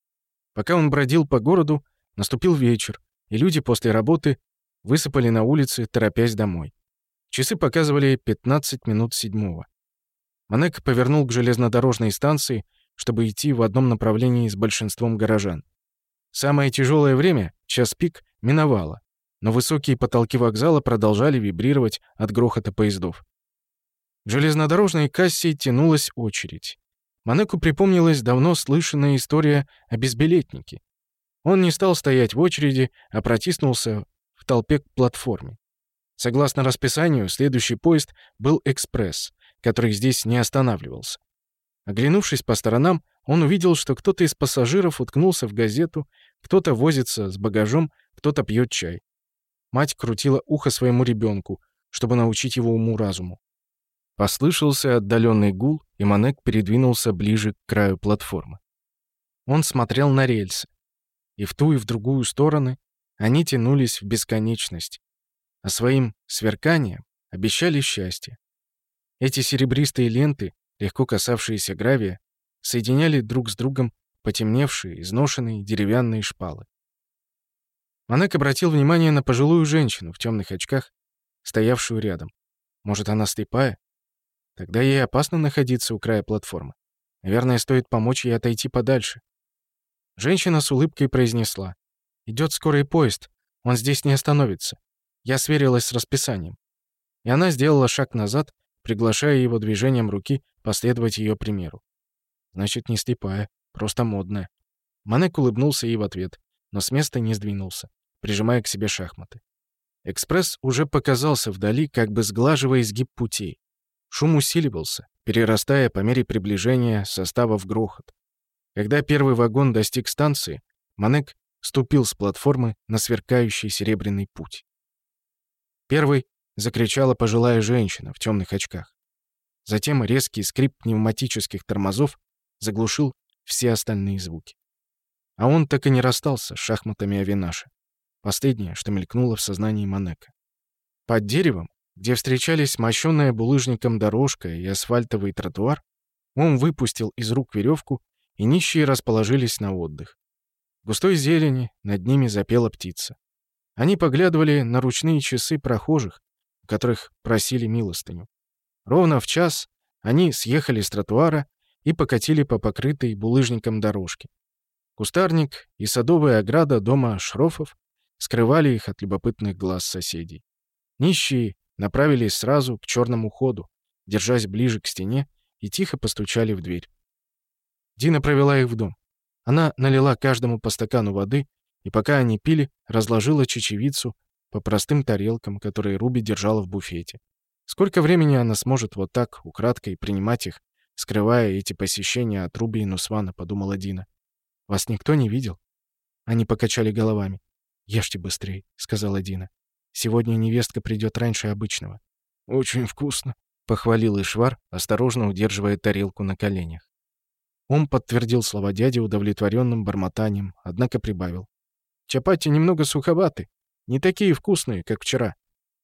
Пока он бродил по городу, Наступил вечер, и люди после работы высыпали на улице, торопясь домой. Часы показывали 15 минут седьмого. Манек повернул к железнодорожной станции, чтобы идти в одном направлении с большинством горожан. Самое тяжелое время, час пик, миновало, но высокие потолки вокзала продолжали вибрировать от грохота поездов. К железнодорожной кассе тянулась очередь. Манеку припомнилась давно слышанная история о безбилетнике. Он не стал стоять в очереди, а протиснулся в толпе к платформе. Согласно расписанию, следующий поезд был «Экспресс», который здесь не останавливался. Оглянувшись по сторонам, он увидел, что кто-то из пассажиров уткнулся в газету, кто-то возится с багажом, кто-то пьет чай. Мать крутила ухо своему ребенку, чтобы научить его уму-разуму. Послышался отдаленный гул, и Манек передвинулся ближе к краю платформы. Он смотрел на рельсы и в ту, и в другую стороны, они тянулись в бесконечность, а своим сверканием обещали счастье. Эти серебристые ленты, легко касавшиеся гравия, соединяли друг с другом потемневшие, изношенные деревянные шпалы. Манек обратил внимание на пожилую женщину в темных очках, стоявшую рядом. Может, она слепая? Тогда ей опасно находиться у края платформы. Наверное, стоит помочь ей отойти подальше. Женщина с улыбкой произнесла. «Идет скорый поезд. Он здесь не остановится». Я сверилась с расписанием. И она сделала шаг назад, приглашая его движением руки последовать ее примеру. Значит, не слепая, просто модная. Манек улыбнулся ей в ответ, но с места не сдвинулся, прижимая к себе шахматы. Экспресс уже показался вдали, как бы сглаживая изгиб путей. Шум усиливался, перерастая по мере приближения состава в грохот. Когда первый вагон достиг станции, Манек ступил с платформы на сверкающий серебряный путь. Первый закричала пожилая женщина в темных очках. Затем резкий скрип пневматических тормозов заглушил все остальные звуки. А он так и не расстался с шахматами Авинаша. Последнее, что мелькнуло в сознании Манека. Под деревом, где встречались мощенная булыжником дорожка и асфальтовый тротуар, он выпустил из рук веревку и нищие расположились на отдых. В густой зелени над ними запела птица. Они поглядывали на ручные часы прохожих, у которых просили милостыню. Ровно в час они съехали с тротуара и покатили по покрытой булыжником дорожке. Кустарник и садовая ограда дома Шрофов скрывали их от любопытных глаз соседей. Нищие направились сразу к черному ходу, держась ближе к стене, и тихо постучали в дверь. Дина провела их в дом. Она налила каждому по стакану воды, и пока они пили, разложила чечевицу по простым тарелкам, которые Руби держала в буфете. Сколько времени она сможет вот так, украдкой, принимать их, скрывая эти посещения от Руби и Нусвана, подумала Дина. «Вас никто не видел?» Они покачали головами. «Ешьте быстрее», — сказала Дина. «Сегодня невестка придет раньше обычного». «Очень вкусно», — похвалил Ишвар, осторожно удерживая тарелку на коленях. Он подтвердил слова дяди удовлетворенным бормотанием, однако прибавил. «Чапати немного суховаты, не такие вкусные, как вчера.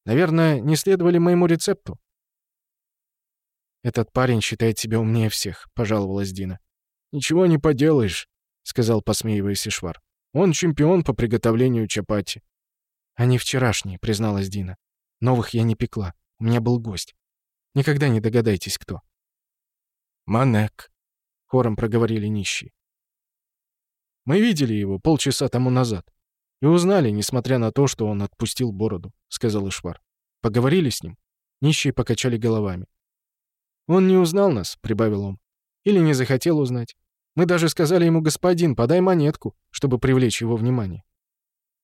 Наверное, не следовали моему рецепту». «Этот парень считает себя умнее всех», — пожаловалась Дина. «Ничего не поделаешь», — сказал, посмеиваясь Ишвар. «Он чемпион по приготовлению чапати». «А «Они вчерашние», — призналась Дина. «Новых я не пекла. У меня был гость. Никогда не догадайтесь, кто». «Манек», хором проговорили нищие. Мы видели его полчаса тому назад и узнали, несмотря на то, что он отпустил бороду, сказал Ишвар. Поговорили с ним. Нищие покачали головами. Он не узнал нас, прибавил он, или не захотел узнать. Мы даже сказали ему, господин, подай монетку, чтобы привлечь его внимание.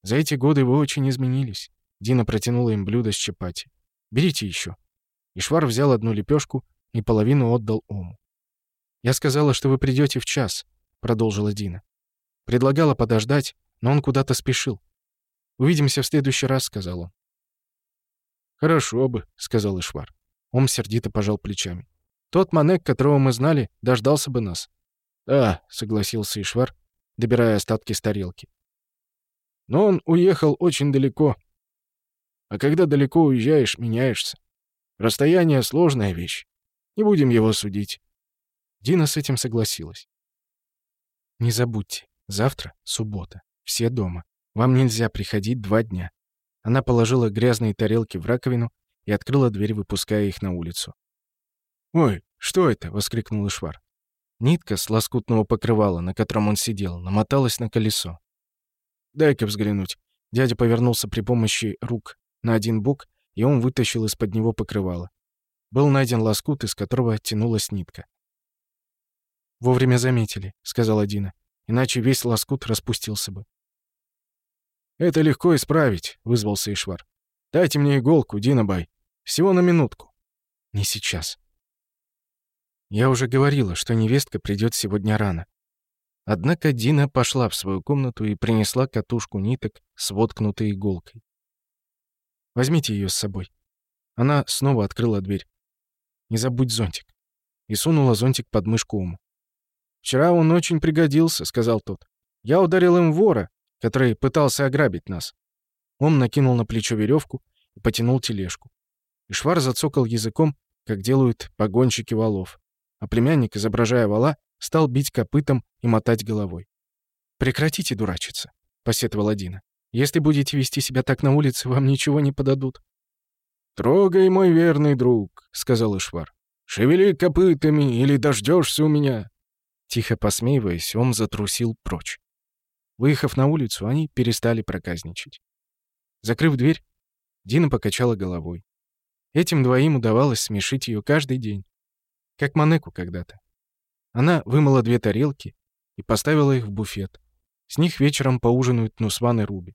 За эти годы вы очень изменились. Дина протянула им блюдо с чапати. Берите еще. Ишвар взял одну лепешку и половину отдал Ому. «Я сказала, что вы придете в час», — продолжила Дина. Предлагала подождать, но он куда-то спешил. «Увидимся в следующий раз», — сказал он. «Хорошо бы», — сказал Ишвар. Он сердито пожал плечами. «Тот Манек, которого мы знали, дождался бы нас». «Да», — согласился Ишвар, добирая остатки с тарелки. «Но он уехал очень далеко. А когда далеко уезжаешь, меняешься. Расстояние — сложная вещь. Не будем его судить. Дина с этим согласилась. «Не забудьте, завтра суббота, все дома. Вам нельзя приходить два дня». Она положила грязные тарелки в раковину и открыла дверь, выпуская их на улицу. «Ой, что это?» — воскликнул Ишвар. Нитка с лоскутного покрывала, на котором он сидел, намоталась на колесо. «Дай-ка взглянуть». Дядя повернулся при помощи рук на один бок, и он вытащил из-под него покрывало. Был найден лоскут, из которого тянулась нитка. «Вовремя заметили», — сказала Дина. «Иначе весь лоскут распустился бы». «Это легко исправить», — вызвался Ишвар. «Дайте мне иголку, Динабай. Всего на минутку». «Не сейчас». Я уже говорила, что невестка придет сегодня рано. Однако Дина пошла в свою комнату и принесла катушку ниток с воткнутой иголкой. «Возьмите ее с собой». Она снова открыла дверь. «Не забудь зонтик». И сунула зонтик под мышку Уму. «Вчера он очень пригодился», — сказал тот. «Я ударил им вора, который пытался ограбить нас». Он накинул на плечо веревку и потянул тележку. И Швар зацокал языком, как делают погонщики валов. А племянник, изображая вала, стал бить копытом и мотать головой. «Прекратите дурачиться», — посетовал Дина. «Если будете вести себя так на улице, вам ничего не подадут». «Трогай, мой верный друг», — сказал Ишвар. «Шевели копытами или дождешься у меня». Тихо посмеиваясь, он затрусил прочь. Выехав на улицу, они перестали проказничать. Закрыв дверь, Дина покачала головой. Этим двоим удавалось смешить ее каждый день. Как Манеку когда-то. Она вымыла две тарелки и поставила их в буфет. С них вечером поужинают Нусван и Руби.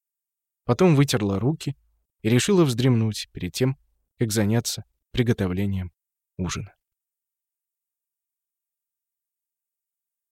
Потом вытерла руки и решила вздремнуть перед тем, как заняться приготовлением ужина.